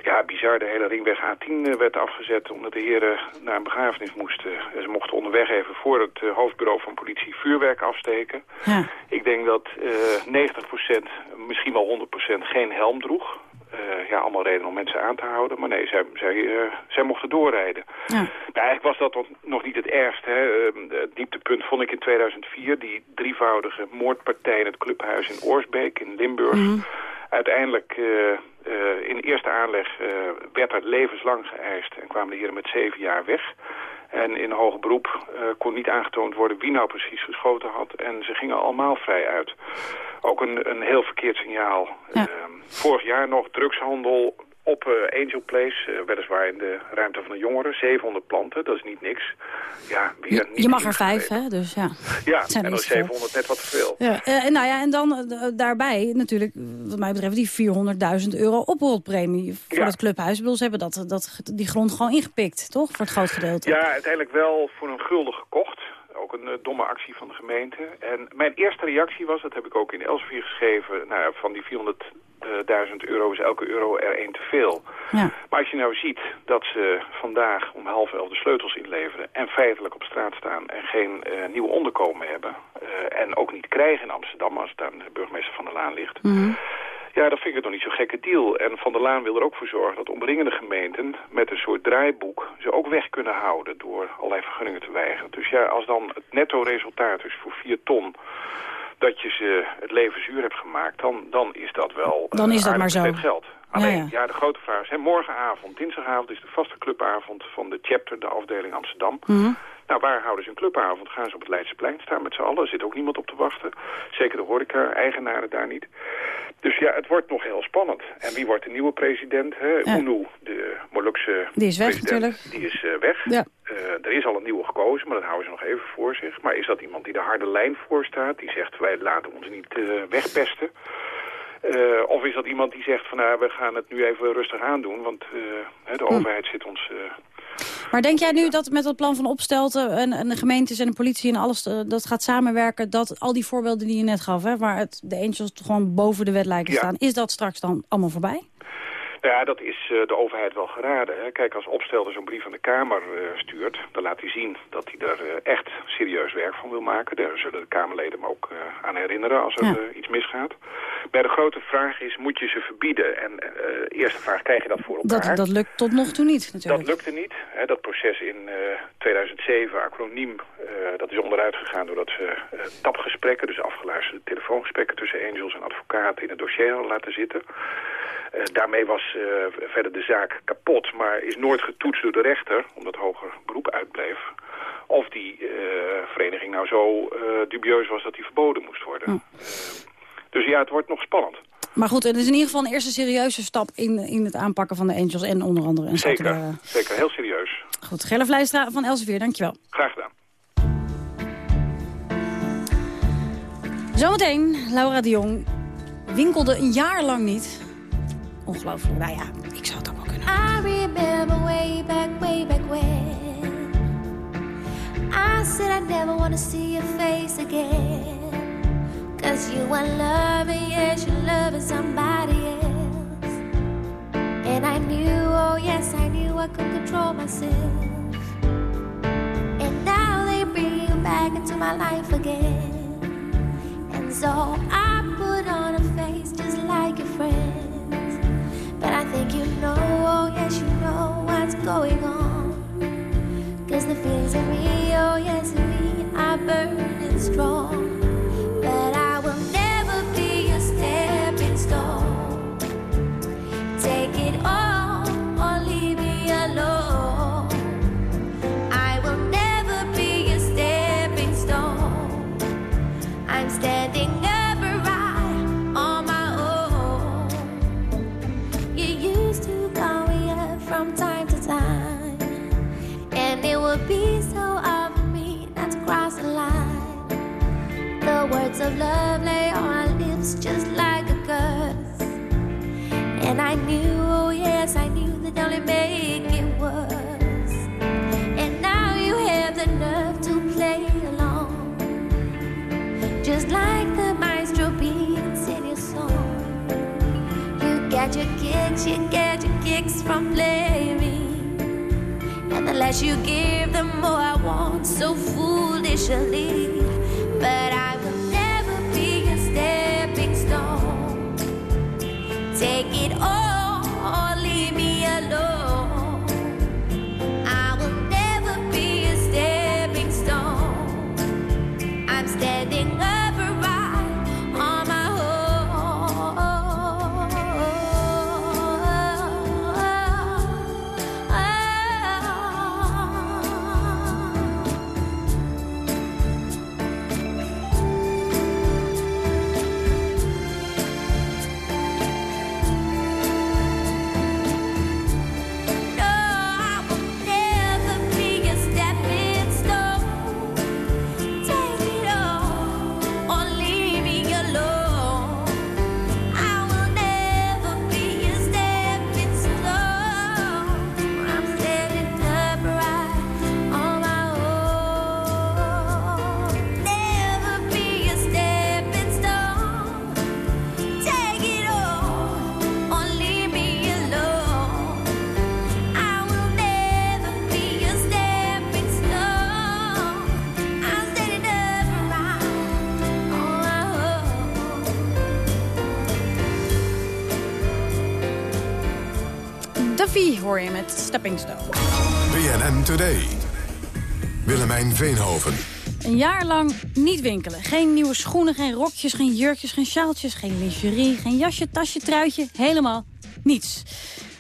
Ja, bizar, de hele ringweg A10 werd afgezet... omdat de heren naar een begrafenis moesten. Ze mochten onderweg even voor het hoofdbureau van politie vuurwerk afsteken.
Ja.
Ik denk dat 90%, misschien wel 100% geen helm droeg. Uh, ja, allemaal reden om mensen aan te houden. Maar nee, zij, zij, uh, zij mochten doorrijden.
Ja.
Nou, eigenlijk was dat nog niet het ergste. Hè. Uh, het dieptepunt vond ik in 2004. Die drievoudige moordpartij in het clubhuis in Oorsbeek in Limburg.
Mhm.
Uiteindelijk in eerste aanleg werd er levenslang geëist. En kwamen de heren met zeven jaar weg. En in hoger beroep uh, kon niet aangetoond worden wie nou precies geschoten had. En ze gingen allemaal vrij uit. Ook een, een heel verkeerd signaal.
Ja.
Uh, vorig jaar nog drugshandel op uh, Angel Place, weliswaar in de ruimte van de jongeren. 700 planten, dat is niet niks. Ja, weer
je, je mag er vijf, hè? Dus ja.
Ja,
zijn
en is 700 net wat te veel.
Ja, en, nou ja, en dan daarbij natuurlijk, wat mij betreft, die 400.000 euro oprolpremie voor
Ja.
het clubhuis. Ik bedoel, ze hebben dat, dat, die grond gewoon ingepikt, toch? Voor het groot gedeelte.
Ja, uiteindelijk wel voor een gulden gekocht. Ook een uh, domme actie van de gemeente. En mijn eerste reactie was, dat heb ik ook in Elsevier geschreven... Nou, ja, van die 400.000 euro is elke euro er één te veel.
Ja.
Maar als je nou ziet dat ze vandaag om half elf de sleutels inleveren... en feitelijk op straat staan en geen uh, nieuw onderkomen hebben... Uh, en ook niet krijgen in Amsterdam als het aan de burgemeester van der Laan ligt...
Mm -hmm.
Ja, dat vind ik het nog niet zo'n gekke deal. En Van der Laan wil er ook voor zorgen dat omringende gemeenten met een soort draaiboek ze ook weg kunnen houden door allerlei vergunningen te weigeren. Dus ja, als dan het netto resultaat is voor 4 ton dat je ze het leven zuur hebt gemaakt, dan, dan is dat wel
dan is dat maar zo.
geld. Alleen,
ja, ja.
ja, de grote vraag is, hè, morgenavond, dinsdagavond is de vaste clubavond van de chapter, de afdeling Amsterdam.
Mm -hmm.
Nou, waar houden ze een clubavond? Gaan ze op het Leidseplein staan met z'n allen? Er zit ook niemand op te wachten. Zeker de horeca-eigenaren daar niet. Dus ja, het wordt nog heel spannend. En wie wordt de nieuwe president? Hè?
Ja.
Unu, de Molukse
Die is weg natuurlijk.
die is uh, weg.
Ja.
Uh, er is al een nieuwe gekozen, maar dat houden ze nog even voor zich. Maar is dat iemand die de harde lijn voorstaat? Die zegt, wij laten ons niet uh, wegpesten. Uh, of is dat iemand die zegt van nou, we gaan het nu even rustig aandoen, want uh, de
hm.
overheid zit ons... Uh,
maar denk jij nu dat met dat plan van opstelten en, en de gemeentes en de politie en alles dat gaat samenwerken, dat al die voorbeelden die je net gaf, hè, waar het, de Angels gewoon boven de wet lijken te
Ja.
staan, is dat straks dan allemaal voorbij?
Nou ja, dat is uh, de overheid wel geraden. Hè. Kijk, als opstelder zo'n brief aan de Kamer uh, stuurt... dan laat hij zien dat hij er uh, echt serieus werk van wil maken. Daar zullen de Kamerleden hem ook aan herinneren als er
Ja.
iets misgaat. Maar de grote vraag is, moet je ze verbieden? En de eerste vraag, krijg je dat voor elkaar?
Dat, dat lukt tot nog toe niet natuurlijk.
Dat lukte niet. Hè. Dat proces in 2007, acroniem, dat is onderuit gegaan... doordat ze tapgesprekken, dus afgeluisterde telefoongesprekken... tussen angels en advocaten in het dossier hadden laten zitten... Daarmee was verder de zaak kapot, maar is nooit getoetst door de rechter, omdat hoger beroep uitbleef. Of die uh, vereniging nou zo dubieus was dat die verboden moest worden.
Hm.
dus ja, het wordt nog spannend.
Maar goed, het is in ieder geval een eerste serieuze stap in, in het aanpakken van de Angels en onder andere... Een
zeker, zeker, heel serieus.
Goed, Vlijstra van Elsevier, dankjewel.
Graag gedaan.
Zometeen, Laura de Jong winkelde een jaar lang niet ongelooflijk. Nou ja, ik zou het ook wel kunnen.
I remember way back, way back when. I said I never want to see your face again. Cause you are loving, yes, you're loving somebody else. And I knew, oh yes, I knew I could control myself. And now they bring you back into my life again. And so I put on a face just like your friend think you know, oh yes, you know what's going on. Cause the feelings in me, oh yes, in me are burning strong. I knew, oh yes, I knew that only make it worse. And now you have the nerve to play along, just like the maestro beats in your song. You get your kicks, you get your kicks from playing me. And the less you give, the more I want so foolishly. But I Take it all
Hoor je met Stepping Stone.
BNN Today. Willemijn Veenhoven.
Een jaar lang niet winkelen. Geen nieuwe schoenen, geen rokjes, geen jurkjes, geen sjaaltjes... geen lingerie, geen jasje, tasje, truitje. Helemaal niets.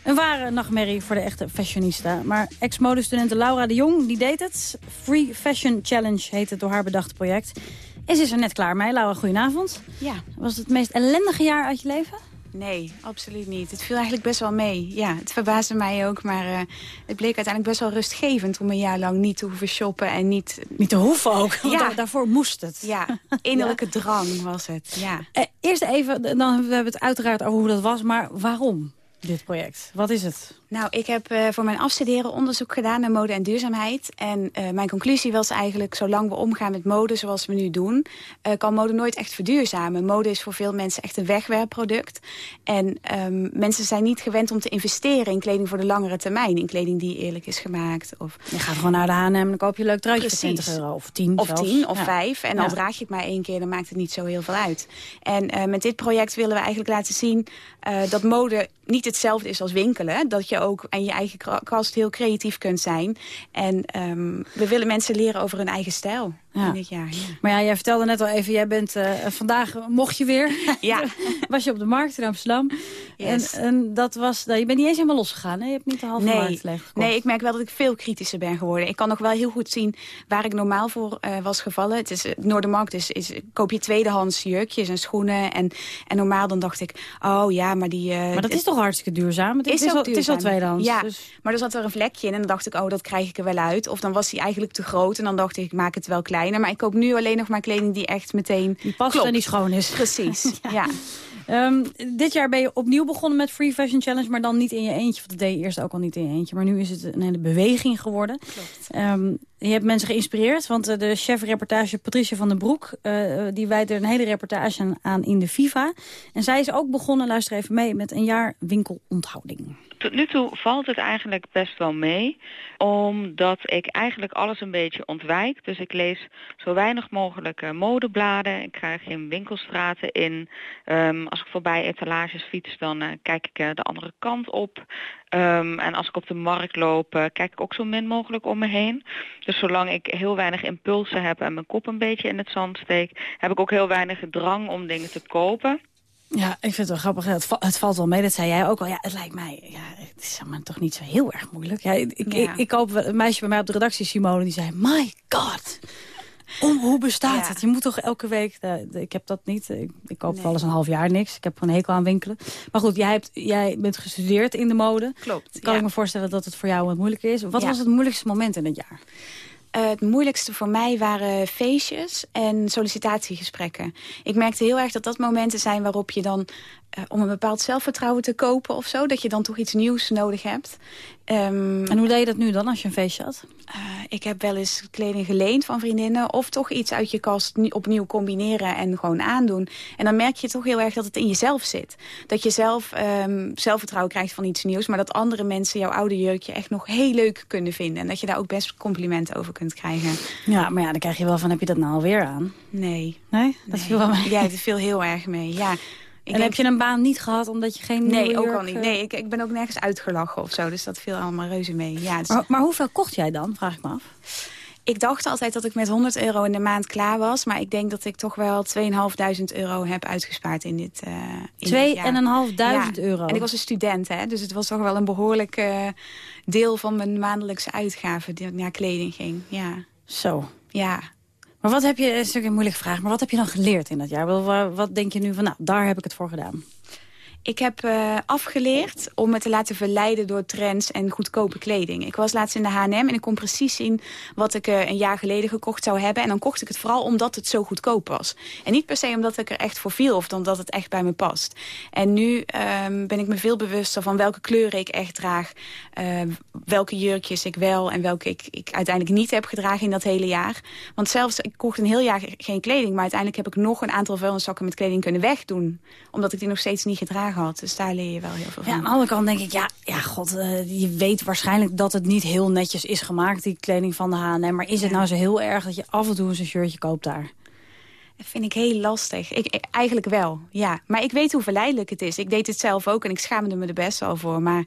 Een ware nachtmerrie voor de echte fashionista. Maar ex-modestudente Laura de Jong, die deed het. Free Fashion Challenge heet het door haar bedachte project. En ze is er net klaar mee. Laura, goedenavond.
Ja.
Was het het meest ellendige jaar uit je leven?
Nee, absoluut niet. Het viel eigenlijk best wel mee. Ja, het verbaasde mij ook, maar eh, het bleek uiteindelijk best wel rustgevend... om een jaar lang niet te hoeven shoppen en niet...
Niet te hoeven ook, want
Ja.
daar- daarvoor moest het.
Ja, innerlijke drang was het, ja.
Eh, eerst even, dan hebben we het uiteraard over hoe dat was, maar waarom dit project? Wat is het?
Nou, ik heb eh, voor mijn afstuderen onderzoek gedaan naar mode en duurzaamheid. En eh, mijn conclusie was eigenlijk, zolang we omgaan met mode zoals we nu doen... eh, kan mode nooit echt verduurzamen. Mode is voor veel mensen echt een wegwerpproduct. En ehm, mensen zijn niet gewend om te investeren in kleding voor de langere termijn. In kleding die eerlijk is gemaakt. Of...
Je gaat gewoon naar de H&M en dan koop je een leuk truitje voor
Precies.
20 euro of 10
Of
zelfs.
tien of
Ja.
vijf. En
Ja.
al draag je het maar één keer, dan maakt het niet zo heel veel uit. En met dit project willen we eigenlijk laten zien dat mode niet hetzelfde is als winkelen. Dat je ook aan je eigen kast heel creatief kunt zijn. En ehm, we willen mensen leren over hun eigen stijl
Ja.
in dit jaar. Ja.
Maar ja, jij vertelde net al even, jij bent eh, vandaag, mocht je weer.
Ja.
was je op de markt in Amsterdam.
Yes.
En, en dat was, nou, je bent niet eens helemaal losgegaan, hè? Je hebt niet de halve
Nee,
markt leeggekocht.
nee, ik merk wel dat ik veel kritischer ben geworden. Ik kan nog wel heel goed zien waar ik normaal voor eh, was gevallen. Het is eh, Noordermarkt is, is koop je tweedehands jurkjes en schoenen en, en normaal dan dacht ik, oh ja, maar die.
Maar dat is toch hartstikke duurzaam? Het is,
ook
al, het is al
duurzaam.
tweedehands.
Ja,
dus-
maar er zat er een vlekje in en dan dacht ik, oh, dat krijg ik er wel uit. Of dan was die eigenlijk te groot en dan dacht ik, ik maak het wel Maar ik koop nu alleen nog maar kleding die echt meteen
Die past
klopt.
en die schoon is.
Precies, ja.
Ehm, dit jaar ben je opnieuw begonnen met Free Fashion Challenge, maar dan niet in je eentje. Want dat deed je eerst ook al niet in je eentje. Maar nu is het een hele beweging geworden. Klopt. je hebt mensen geïnspireerd, want eh, de chef-reportage Patricia van den Broek... eh, die wijdt er een hele reportage aan- aan in de Viva. En zij is ook begonnen, luister even mee, met een jaar winkelonthouding.
Tot nu toe valt het eigenlijk best wel mee, omdat ik eigenlijk alles een beetje ontwijk. Dus ik lees zo weinig mogelijk eh, modebladen, ik ga geen winkelstraten in. Ehm, als ik voorbij etalages fiets, dan eh, kijk ik eh, de andere kant op. Ehm, en als ik op de markt loop, kijk ik ook zo min mogelijk om me heen. Dus zolang ik heel weinig impulsen heb en mijn kop een beetje in het zand steek, heb ik ook heel weinig drang om dingen te kopen.
Ja, ik vind het wel grappig. Het, va- het valt wel mee, dat zei jij ook al. Ja, het lijkt mij, ja, het is maar toch niet zo heel erg moeilijk. Ja, ik, ik,
Ja.
ik, ik koop wel- een meisje bij mij op de redactie, Simone, die zei... My god, om, hoe bestaat
Ja.
het? Je moet toch elke week... nou, ik heb dat niet. Ik, ik koop wel eens een half jaar niks. Ik heb gewoon een hekel aan winkelen. Maar goed, jij, hebt, jij bent gestudeerd in de mode.
Klopt,
Kan
ja.
ik me voorstellen dat het voor jou wat moeilijker is. Wat was het moeilijkste moment in het jaar?
Uh, het moeilijkste voor mij waren feestjes en sollicitatiegesprekken. Ik merkte heel erg dat dat momenten zijn waarop je dan... Uh, om een bepaald zelfvertrouwen te kopen of zo... dat je dan toch iets nieuws nodig hebt. Um,
en hoe deed je dat nu dan als je een feestje had?
Uh, ik heb wel eens kleding geleend van vriendinnen... of toch iets uit je kast opnieuw combineren en gewoon aandoen. En dan merk je toch heel erg dat het in jezelf zit. Dat je zelf um, zelfvertrouwen krijgt van iets nieuws... maar dat andere mensen jouw oude jurkje echt nog heel leuk kunnen vinden. En dat je daar ook best complimenten over kunt krijgen.
Ja, maar ja, dan krijg je wel van, heb je dat nou alweer aan?
Nee.
Nee? Dat
nee.
viel wel mee?
Ja, het viel heel erg mee, ja.
En heb je een baan niet gehad omdat je geen
Nee, ook al niet. Nee, ik, ik ben ook nergens uitgelachen of zo. Dus dat viel allemaal reuze mee. Ja, dus...
maar, maar hoeveel kocht jij dan, vraag ik me af?
Ik dacht altijd dat ik met 100 euro in de maand klaar was. Maar ik denk dat ik toch wel 2.500 euro heb uitgespaard in dit, uh,
in 2.500 ja. euro?
En ik was een student, hè, dus het was toch wel een behoorlijk uh, deel van mijn maandelijkse uitgaven die naar kleding ging. Ja.
Zo.
Ja.
Maar wat heb je, een moeilijke vraag, maar wat heb je dan geleerd in dat jaar? Wat denk je nu van, nou, daar heb ik het voor gedaan?
Ik heb uh, afgeleerd om me te laten verleiden door trends en goedkope kleding. Ik was laatst in de H&M en ik kon precies zien wat ik uh, een jaar geleden gekocht zou hebben. En dan kocht ik het vooral omdat het zo goedkoop was. En niet per se omdat ik er echt voor viel of omdat het echt bij me past. En nu um, ben ik me veel bewuster van welke kleuren ik echt draag. Uh, welke jurkjes ik wel en welke ik, ik uiteindelijk niet heb gedragen in dat hele jaar. Want zelfs, ik kocht een heel jaar geen kleding. Maar uiteindelijk heb ik nog een aantal vuilniszakken met kleding kunnen wegdoen. Omdat ik die nog steeds niet gedragen had. Dus daar leer je wel heel veel van.
Ja, aan de andere kant denk ik, ja, ja god, uh, je weet waarschijnlijk dat het niet heel netjes is gemaakt, die kleding van de H&M. Maar is het nou zo heel erg dat je af en toe eens een shirtje koopt daar?
Dat vind ik heel lastig. Ik, eigenlijk wel, ja. Maar ik weet hoe verleidelijk het is. Ik deed het zelf ook en ik schaamde me er best wel voor. Maar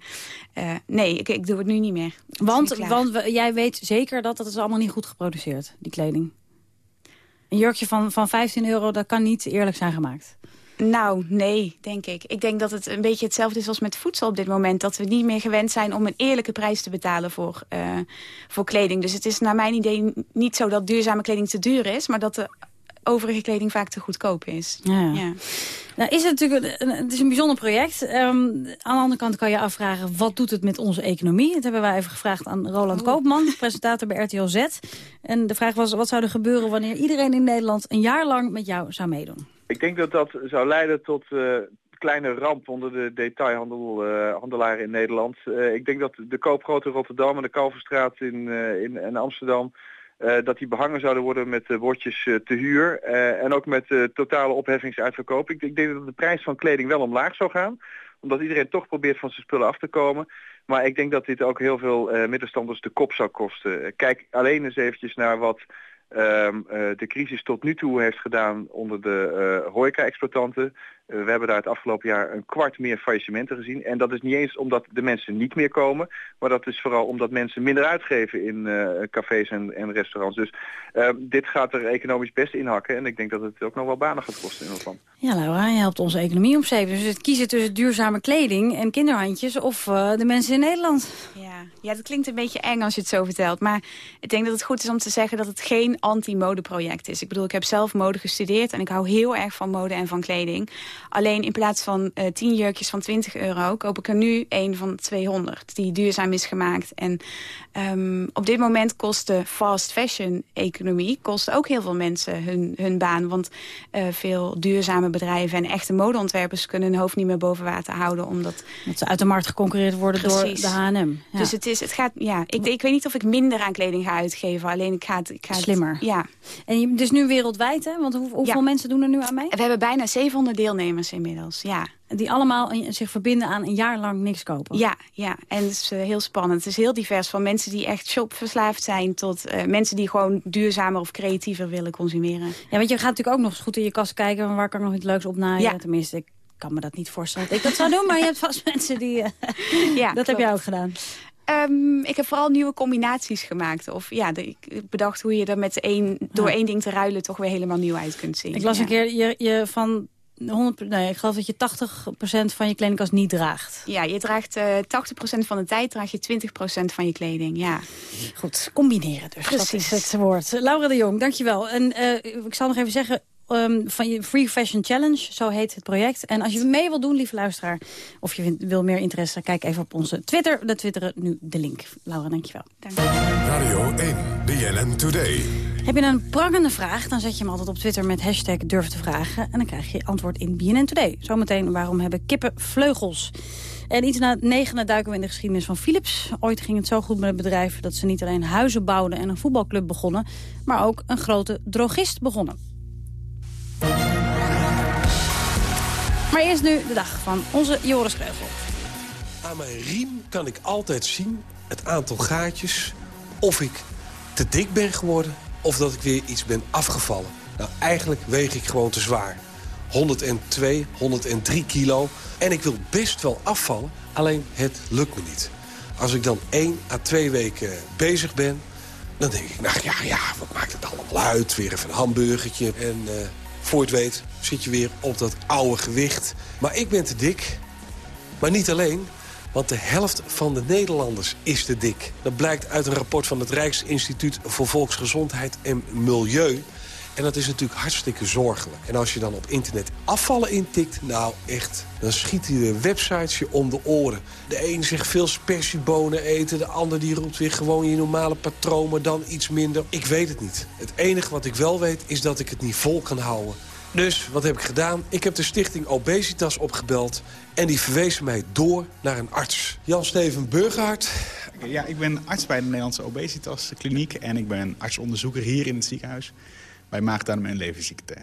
uh, nee, ik, ik doe het nu niet meer.
Want, want we, jij weet zeker dat het is allemaal niet goed geproduceerd, die kleding? Een jurkje van, van 15 euro, dat kan niet eerlijk zijn gemaakt.
Nou, nee, denk ik. Ik denk dat het een beetje hetzelfde is als met voedsel op dit moment. Dat we niet meer gewend zijn om een eerlijke prijs te betalen voor, uh, voor kleding. Dus het is naar mijn idee niet zo dat duurzame kleding te duur is... maar dat de overige kleding vaak te goedkoop is.
Ja. ja. Nou, is het, natuurlijk een, het is een bijzonder project. Um, aan de andere kant kan je afvragen, wat doet het met onze economie? Dat hebben wij even gevraagd aan Roland Koopman, presentator bij RTL Z. En de vraag was, wat zou er gebeuren wanneer iedereen in Nederland... een jaar lang met jou zou meedoen?
Ik denk dat dat zou leiden tot uh, kleine ramp onder de detailhandelaren uh, in Nederland. Uh, ik denk dat de koopgrote Rotterdam en de Kalverstraat in, in, in Amsterdam... dat die behangen zouden worden met bordjes te huur. en ook met totale opheffingsuitverkoop. Ik, ik denk dat de prijs van kleding wel omlaag zou gaan. Omdat iedereen toch probeert van zijn spullen af te komen. Maar ik denk dat dit ook heel veel middenstanders de kop zou kosten. Kijk alleen eens eventjes naar wat... Um, uh, de crisis tot nu toe heeft gedaan onder de uh, horeca-exploitanten. Uh, we hebben daar het afgelopen jaar een kwart meer faillissementen gezien. En dat is niet eens omdat de mensen niet meer komen, maar dat is vooral omdat mensen minder uitgeven in cafés en, en, restaurants. Dus ehm, dit gaat er economisch best inhakken en ik denk dat het ook nog wel banen gaat kosten in ons land.
Ja, Laura, je helpt onze economie omzeven. Dus het kiezen tussen duurzame kleding en kinderhandjes of de mensen in Nederland.
Ja. ja, dat klinkt een beetje eng als je het zo vertelt. Maar ik denk dat het goed is om te zeggen dat het geen anti-modeproject is. Ik bedoel, ik heb zelf mode gestudeerd en ik hou heel erg van mode en van kleding. Alleen in plaats van uh, 10 jurkjes van 20 euro koop ik er nu een van 200 die duurzaam is gemaakt. En um, op dit moment kost de fast fashion economie kost ook heel veel mensen hun, hun baan. Want uh, veel duurzame bedrijven en echte modeontwerpers kunnen hun hoofd niet meer boven water houden. Omdat
dat ze uit de markt geconcurreerd worden Precies. door de H&M.
Ja. Dus het, is, het gaat, ja, ik, ik weet niet of ik minder aan kleding ga uitgeven. Alleen ik ga het... Ik ga
Slimmer.
Het, ja.
En dus nu wereldwijd, hè? Want hoe, hoeveel ja. mensen doen er nu aan mee?
We hebben bijna 700 deelnemers inmiddels, ja.
Die allemaal zich verbinden aan een jaar lang niks kopen.
Ja, ja. en het is uh, heel spannend. Het is heel divers. Van mensen die echt shopverslaafd zijn... tot uh, mensen die gewoon duurzamer of creatiever willen consumeren.
Ja, want je gaat natuurlijk ook nog eens goed in je kast kijken... waar kan ik nog iets leuks op naaien. Ja. Tenminste, ik kan me dat niet voorstellen dat ik dat zou doen. Maar je hebt vast mensen die... Uh, ja, dat klopt. heb jij ook gedaan.
Um, ik heb vooral nieuwe combinaties gemaakt. Of ja, de, ik bedacht hoe je er met één, door één ding te ruilen toch weer helemaal nieuw uit kunt zien.
Ik las
ja.
een keer je, je van 100, nee, ik geloof dat je 80% van je kledingkast niet draagt.
Ja, je draagt uh, 80% van de tijd draag je 20% van je kleding, ja.
Goed, combineren dus. Precies. Dat is het woord. Laura de Jong, dankjewel. En uh, ik zal nog even zeggen, ehm, van je Free Fashion Challenge, zo heet het project. En als je mee wil doen, lieve luisteraar, of je vindt, wil meer interesse... kijk even op onze Twitter. We twitteren nu de link. Laura, dankjewel. Dank
Radio 1, BNN Today.
Heb je een prangende vraag, dan zet je hem altijd op Twitter met hashtag durf te vragen. En dan krijg je antwoord in BNN Today. Zometeen waarom hebben kippen vleugels? En iets na negende duiken we in de geschiedenis van Philips. Ooit ging het zo goed met het bedrijf dat ze niet alleen huizen bouwden en een voetbalclub begonnen, maar ook een grote drogist begonnen. Maar eerst nu de dag van onze Joris Kreugel.
Aan mijn riem kan ik altijd zien het aantal gaatjes... of ik te dik ben geworden of dat ik weer iets ben afgevallen. Nou, eigenlijk weeg ik gewoon te zwaar. 102, 103 kilo. En ik wil best wel afvallen, alleen het lukt me niet. Als ik dan 1 à 2 weken bezig ben... dan denk ik, nou ja, ja, wat maakt het allemaal uit? Weer even een hamburgertje. En uh, voor het weet zit je weer op dat oude gewicht. Maar ik ben te dik. Maar niet alleen, want de helft van de Nederlanders is te dik. Dat blijkt uit een rapport van het Rijksinstituut voor Volksgezondheid en Milieu. En dat is natuurlijk hartstikke zorgelijk. En als je dan op internet afvallen intikt, nou echt, dan schieten de websites je om de oren. De een zegt veel spersiebonen eten, de ander die roept weer gewoon je normale patroon, maar dan iets minder. Ik weet het niet. Het enige wat ik wel weet is dat ik het niet vol kan houden. Dus wat heb ik gedaan? Ik heb de stichting Obesitas opgebeld en die verwezen mij door naar een arts. Jan-Steven Burghardt.
Ja, ik ben arts bij de Nederlandse Obesitas Kliniek en ik ben artsonderzoeker hier in het ziekenhuis bij maagdarm en leverziekte.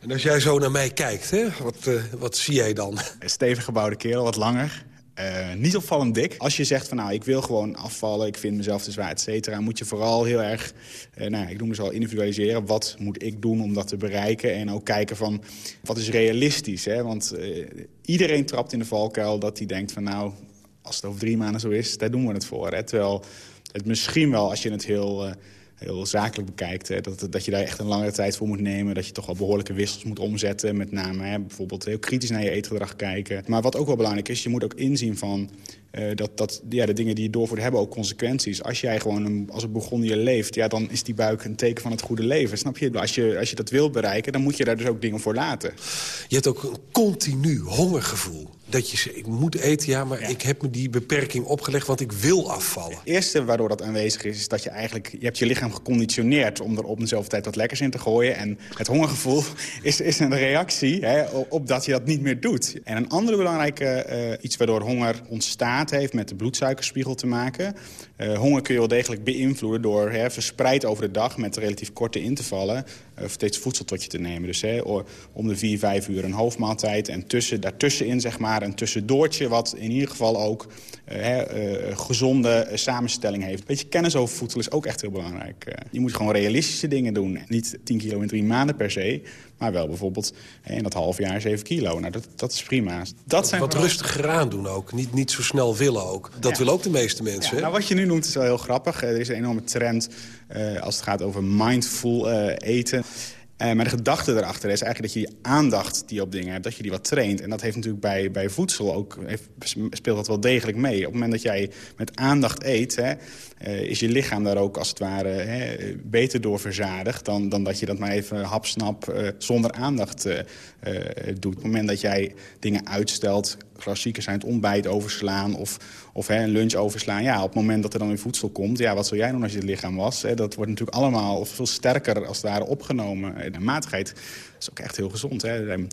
En als jij zo naar mij kijkt, hè, wat, uh, wat zie jij dan?
Een stevig gebouwde kerel, wat langer. Uh, niet opvallend dik. Als je zegt van nou, ik wil gewoon afvallen, ik vind mezelf te zwaar, et cetera... moet je vooral heel erg, uh, nou, ik noem het al individualiseren. Wat moet ik doen om dat te bereiken? En ook kijken van, wat is realistisch? Hè? Want uh, iedereen trapt in de valkuil dat hij denkt van nou... als het over drie maanden zo is, daar doen we het voor. Hè? Terwijl het misschien wel, als je het heel heel zakelijk bekijkt. Dat, dat je daar echt een langere tijd voor moet nemen. Dat je toch wel behoorlijke wissels moet omzetten. Met name hè, bijvoorbeeld heel kritisch naar je eetgedrag kijken. Maar wat ook wel belangrijk is, je moet ook inzien van... Uh, dat, dat ja, de dingen die je doorvoert hebben ook consequenties. Als jij gewoon een, als een begonnen je leeft, ja, dan is die buik een teken van het goede leven. Snap je? Als, je? als je dat wilt bereiken, dan moet je daar dus ook dingen voor laten.
Je hebt ook een continu hongergevoel. Dat je zegt, ik moet eten, ja, maar ja. ik heb me die beperking opgelegd... want ik wil afvallen.
Het eerste waardoor dat aanwezig is, is dat je eigenlijk... je hebt je lichaam geconditioneerd om er op dezelfde tijd wat lekkers in te gooien. En het hongergevoel is, is een reactie hè, op dat je dat niet meer doet. En een andere belangrijke uh, iets waardoor honger ontstaat... heeft met de bloedsuikerspiegel te maken. Uh, honger kun je wel degelijk beïnvloeden door hè, verspreid over de dag... met relatief korte intervallen uh, steeds voedsel tot je te nemen. Dus hè, om de vier, vijf uur een hoofdmaaltijd en tussen, daartussenin zeg maar een tussendoortje... wat in ieder geval ook uh, uh, gezonde samenstelling heeft. Beetje kennis over voedsel is ook echt heel belangrijk. Je moet gewoon realistische dingen doen. Niet 10 kilo in drie maanden per se, maar wel bijvoorbeeld in dat half jaar 7 kilo. Nou, dat, dat is prima. Dat
zijn wat vooral... rustiger aan doen ook. Niet, niet zo snel willen ook. Dat ja. willen ook de meeste mensen.
Ja, nou, wat je nu noemt is wel heel grappig. Er is een enorme trend uh, als het gaat over mindful uh, eten. Uh, maar de gedachte erachter is eigenlijk dat je die aandacht die je op dingen hebt... dat je die wat traint. En dat heeft natuurlijk bij, bij voedsel ook... Heeft, speelt dat wel degelijk mee. Op het moment dat jij met aandacht eet... Hè, uh, is je lichaam daar ook als het ware hè, beter door verzadigd... Dan, dan dat je dat maar even hapsnap uh, zonder aandacht doet. Op het moment dat jij dingen uitstelt... klassieker zijn het ontbijt overslaan of, of hè, een lunch overslaan. Ja, op het moment dat er dan weer voedsel komt... ja, wat zou jij doen als je het lichaam was? Hè? Dat wordt natuurlijk allemaal veel sterker als ware opgenomen de matigheid is ook echt heel gezond. Hè? Er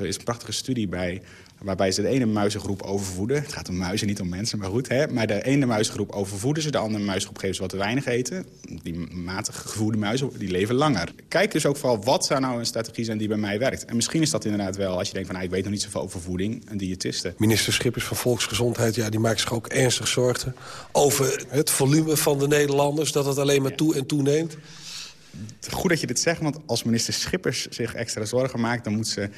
is een prachtige studie bij waarbij ze de ene muizengroep overvoeden. Het gaat om muizen, niet om mensen, maar goed. Hè? Maar de ene muizengroep overvoeden ze, de andere muizengroep geven ze wat te weinig eten. Die matig gevoede muizen, die leven langer. Kijk dus ook vooral, wat zou nou een strategie zijn die bij mij werkt? En misschien is dat inderdaad wel, als je denkt van, nou, ik weet nog niet zoveel over voeding, een diëtiste.
Minister Schippers van Volksgezondheid, ja, die maakt zich ook ernstig zorgen over het volume van de Nederlanders, dat het alleen maar toe en toeneemt.
Goed dat je dit zegt, want als minister Schippers zich extra zorgen maakt... dan moet ze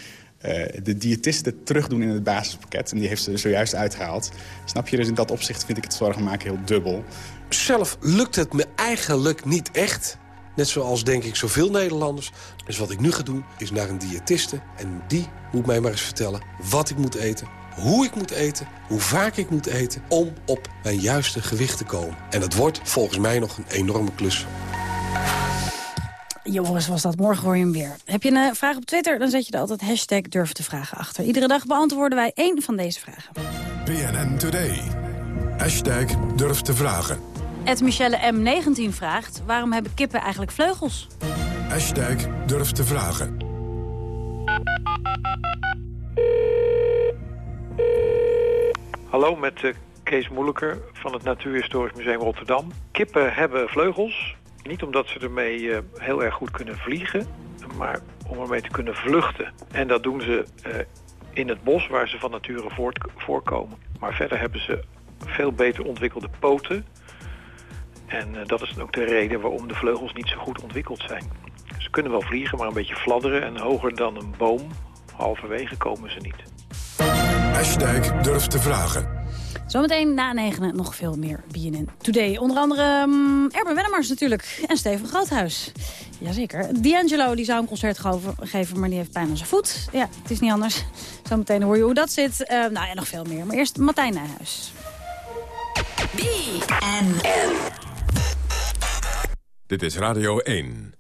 de diëtisten terugdoen in het basispakket. En die heeft ze zojuist uitgehaald. Snap je? Dus in dat opzicht vind ik het zorgen maken heel dubbel.
Zelf lukt het me eigenlijk niet echt. Net zoals denk ik zoveel Nederlanders. Dus wat ik nu ga doen is naar een diëtiste. En die moet mij maar eens vertellen wat ik moet eten hoe ik moet eten, hoe vaak ik moet eten... om op mijn juiste gewicht te komen. En dat wordt volgens mij nog een enorme klus.
Joris was dat, morgen hoor je hem weer. Heb je een eh, vraag op Twitter, dan zet je er altijd hashtag durf te vragen achter. Iedere dag beantwoorden wij één van deze vragen.
BNN Today. Hashtag durf te vragen.
Ed Michelle M19 vraagt, waarom hebben kippen eigenlijk vleugels?
Hashtag durf te vragen.
Hallo, met uh, Kees Moeilijker van het Natuurhistorisch Museum Rotterdam. Kippen hebben vleugels, niet omdat ze ermee uh, heel erg goed kunnen vliegen, maar om ermee te kunnen vluchten. En dat doen ze uh, in het bos waar ze van nature voort, voorkomen. Maar verder hebben ze veel beter ontwikkelde poten. En dat is ook de reden waarom de vleugels niet zo goed ontwikkeld zijn. Ze kunnen wel vliegen, maar een beetje fladderen en hoger dan een boom. Halverwege komen ze niet.
Hashtag durf te vragen.
Zometeen na negenen nog veel meer BNN Today. Onder andere um, Erben Wennemars natuurlijk en Steven Groothuis. Jazeker. D'Angelo die zou een concert geven, maar die heeft pijn aan zijn voet. Ja, het is niet anders. Zometeen hoor je hoe dat zit. Uh, nou ja, nog veel meer. Maar eerst Martijn Nijhuis.
BNN. Dit is Radio 1.